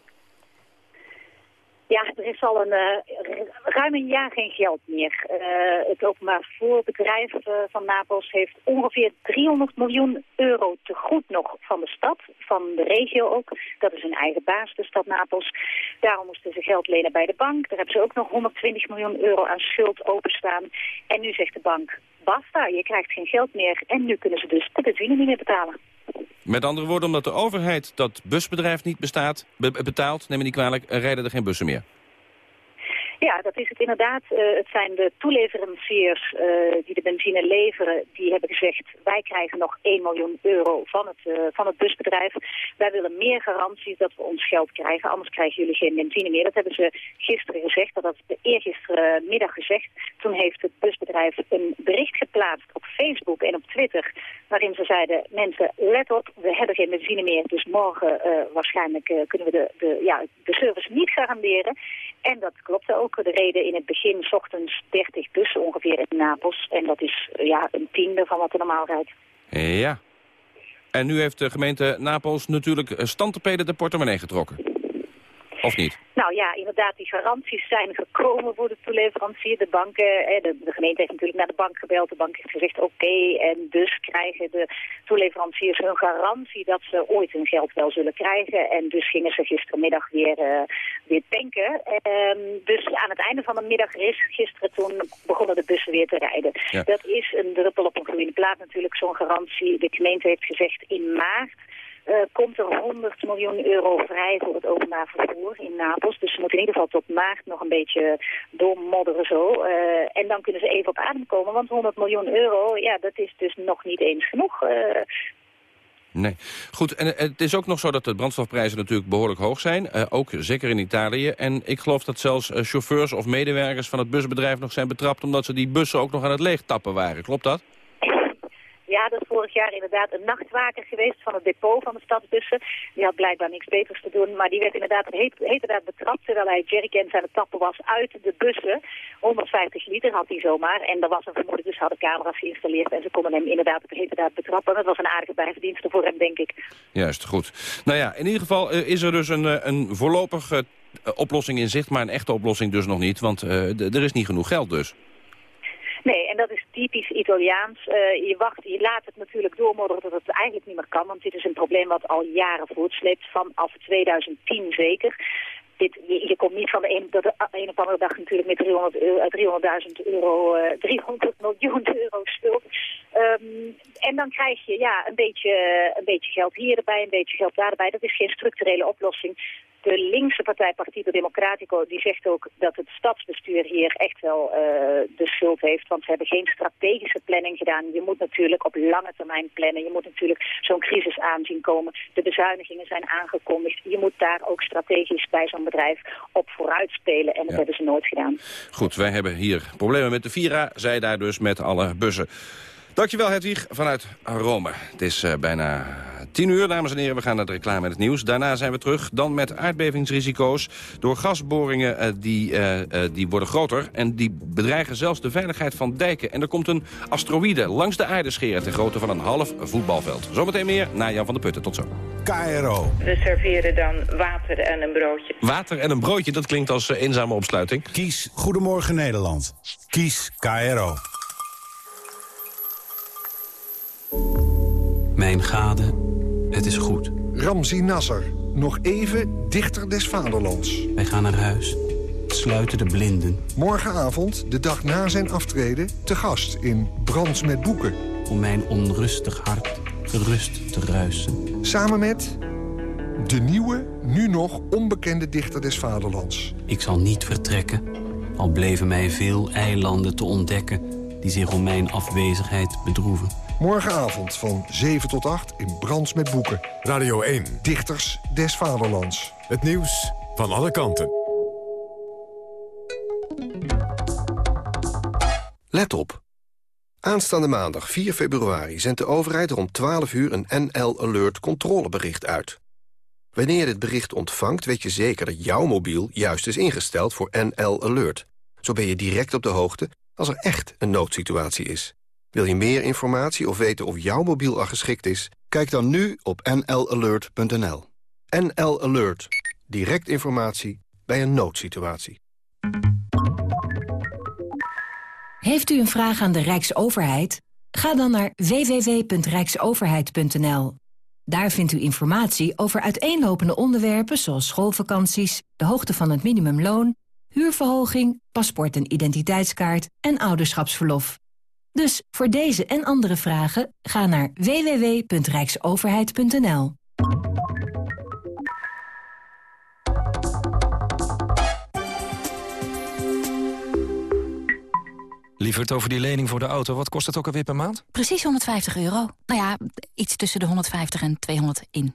Ja, er is al een uh, ruim een jaar geen geld meer. Uh, het openbaar vervoerbedrijf uh, van Napels heeft ongeveer 300 miljoen euro te goed nog van de stad, van de regio ook. Dat is een eigen baas, de stad Napels. Daarom moesten ze geld lenen bij de bank. Daar hebben ze ook nog 120 miljoen euro aan schuld openstaan. En nu zegt de bank, basta, je krijgt geen geld meer. En nu kunnen ze dus de benzine niet meer betalen. Met andere woorden, omdat de overheid dat busbedrijf niet bestaat, be betaalt, neem me niet kwalijk, rijden er geen bussen meer. Ja, dat is het inderdaad. Uh, het zijn de toeleveranciers uh, die de benzine leveren. Die hebben gezegd, wij krijgen nog 1 miljoen euro van het, uh, van het busbedrijf. Wij willen meer garanties dat we ons geld krijgen, anders krijgen jullie geen benzine meer. Dat hebben ze gisteren gezegd, dat hadden ze eergisterenmiddag gezegd. Toen heeft het busbedrijf een bericht geplaatst op Facebook en op Twitter... waarin ze zeiden, mensen, let op, we hebben geen benzine meer... dus morgen waarschijnlijk kunnen we de, de, ja, de service niet garanderen. En dat klopte ook. De reden in het begin, s ochtends 30 bussen ongeveer in Napels. En dat is ja, een tiende van wat er normaal rijdt. Ja. En nu heeft de gemeente Napels natuurlijk standtepeden de portemonnee getrokken. Of niet? Nou ja, inderdaad, die garanties zijn gekomen voor de toeleverancier. De banken, de, de gemeente heeft natuurlijk naar de bank gebeld. De bank heeft gezegd oké. en dus krijgen de toeleveranciers hun garantie dat ze ooit hun geld wel zullen krijgen. En dus gingen ze gistermiddag weer, uh, weer tanken. Um, dus aan het einde van de middag is gisteren toen begonnen de bussen weer te rijden. Dat is een druppel op een gloeiende plaat natuurlijk, zo'n garantie. De gemeente heeft gezegd in maart uh, komt er 100 miljoen euro vrij voor het openbaar vervoer in Napels. Dus ze moeten in ieder geval tot maart nog een beetje doormodderen zo. Uh, en dan kunnen ze even op adem komen, want 100 miljoen euro, ja, dat is dus nog niet eens genoeg. Uh, Nee. Goed, en het is ook nog zo dat de brandstofprijzen natuurlijk behoorlijk hoog zijn. Ook zeker in Italië. En ik geloof dat zelfs chauffeurs of medewerkers van het busbedrijf nog zijn betrapt... omdat ze die bussen ook nog aan het leegtappen waren. Klopt dat? Ja, dat is vorig jaar inderdaad een nachtwaker geweest van het depot van de stadsbussen. Die had blijkbaar niks beters te doen, maar die werd inderdaad, heet, inderdaad betrapt terwijl hij jerrycans aan het tappen was uit de bussen. 150 liter had hij zomaar en er was een vermoeden, dus hadden camera's geïnstalleerd en ze konden hem inderdaad, inderdaad betrappen. Dat was een aardige bijverdienste voor hem, denk ik. Juist, goed. Nou ja, in ieder geval uh, is er dus een, uh, een voorlopige uh, oplossing in zicht, maar een echte oplossing dus nog niet, want er is niet genoeg geld dus. Nee, en dat is typisch Italiaans. Uh, je wacht, je laat het natuurlijk doormodderen dat het eigenlijk niet meer kan. Want dit is een probleem wat al jaren voortsleept, vanaf 2010 zeker. Dit, je, komt niet van de een, de een op andere dag natuurlijk met 300.000 euro, 300 euro uh, 300 miljoen [laughs] euro schuld. Um, en dan krijg je ja, een, beetje, een beetje geld hier erbij, een beetje geld daar erbij. Dat is geen structurele oplossing de linkse partij Partido Democratico die zegt ook dat het stadsbestuur hier echt wel uh, de schuld heeft. Want ze hebben geen strategische planning gedaan. Je moet natuurlijk op lange termijn plannen. Je moet natuurlijk zo'n crisis aanzien komen. De bezuinigingen zijn aangekondigd. Je moet daar ook strategisch bij zo'n bedrijf op vooruit spelen. En dat ja. hebben ze nooit gedaan. Goed, wij hebben hier problemen met de Vira. Zij daar dus met alle bussen. Dankjewel Hedwig vanuit Rome. Het is uh, bijna tien uur, dames en heren. We gaan naar de reclame en het nieuws. Daarna zijn we terug. Dan met aardbevingsrisico's door gasboringen uh, die, uh, die worden groter. En die bedreigen zelfs de veiligheid van dijken. En er komt een asteroïde langs de aarde scheren... ter grootte van een half voetbalveld. Zometeen meer naar Jan van der Putten. Tot zo. KRO. We serveren dan water en een broodje. Water en een broodje, dat klinkt als eenzame opsluiting. Kies Goedemorgen Nederland. Kies KRO. Mijn gade, het is goed. Ramzi Nasser, nog even dichter des vaderlands. Wij gaan naar huis, sluiten de blinden. Morgenavond, de dag na zijn aftreden, te gast in Brands met Boeken. Om mijn onrustig hart gerust te ruisen. Samen met de nieuwe, nu nog onbekende dichter des vaderlands. Ik zal niet vertrekken, al bleven mij veel eilanden te ontdekken... die zich om mijn afwezigheid bedroeven. Morgenavond van 7 tot 8 in Brands met Boeken. Radio 1. Dichters des Vaderlands. Het nieuws van alle kanten. Let op. Aanstaande maandag 4 februari zendt de overheid rond 12 uur een NL Alert controlebericht uit. Wanneer je dit bericht ontvangt weet je zeker dat jouw mobiel juist is ingesteld voor NL Alert. Zo ben je direct op de hoogte als er echt een noodsituatie is. Wil je meer informatie of weten of jouw mobiel al geschikt is? Kijk dan nu op nlalert.nl. NL Alert. Direct informatie bij een noodsituatie. Heeft u een vraag aan de Rijksoverheid? Ga dan naar www.rijksoverheid.nl. Daar vindt u informatie over uiteenlopende onderwerpen zoals schoolvakanties, de hoogte van het minimumloon, huurverhoging, paspoort en identiteitskaart en ouderschapsverlof. Dus voor deze en andere vragen ga naar www.rijksoverheid.nl. Lieverd, over die lening voor de auto, wat kost het ook alweer per maand? Precies 150 euro. Nou ja, iets tussen de 150 en 200 in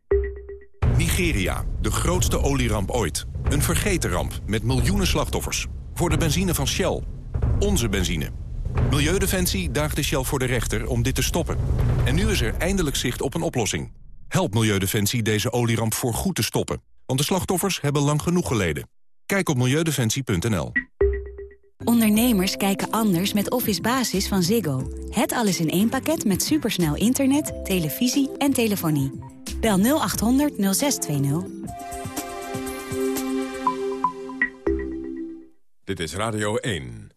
Nigeria, de grootste olieramp ooit. Een vergeten ramp met miljoenen slachtoffers. Voor de benzine van Shell. Onze benzine. Milieudefensie daagde Shell voor de rechter om dit te stoppen. En nu is er eindelijk zicht op een oplossing. Help Milieudefensie deze olieramp voor goed te stoppen. Want de slachtoffers hebben lang genoeg geleden. Kijk op milieudefensie.nl. Ondernemers kijken anders met Office Basis van Ziggo. Het alles in één pakket met supersnel internet, televisie en telefonie. Bel 0800 0620. Dit is Radio 1.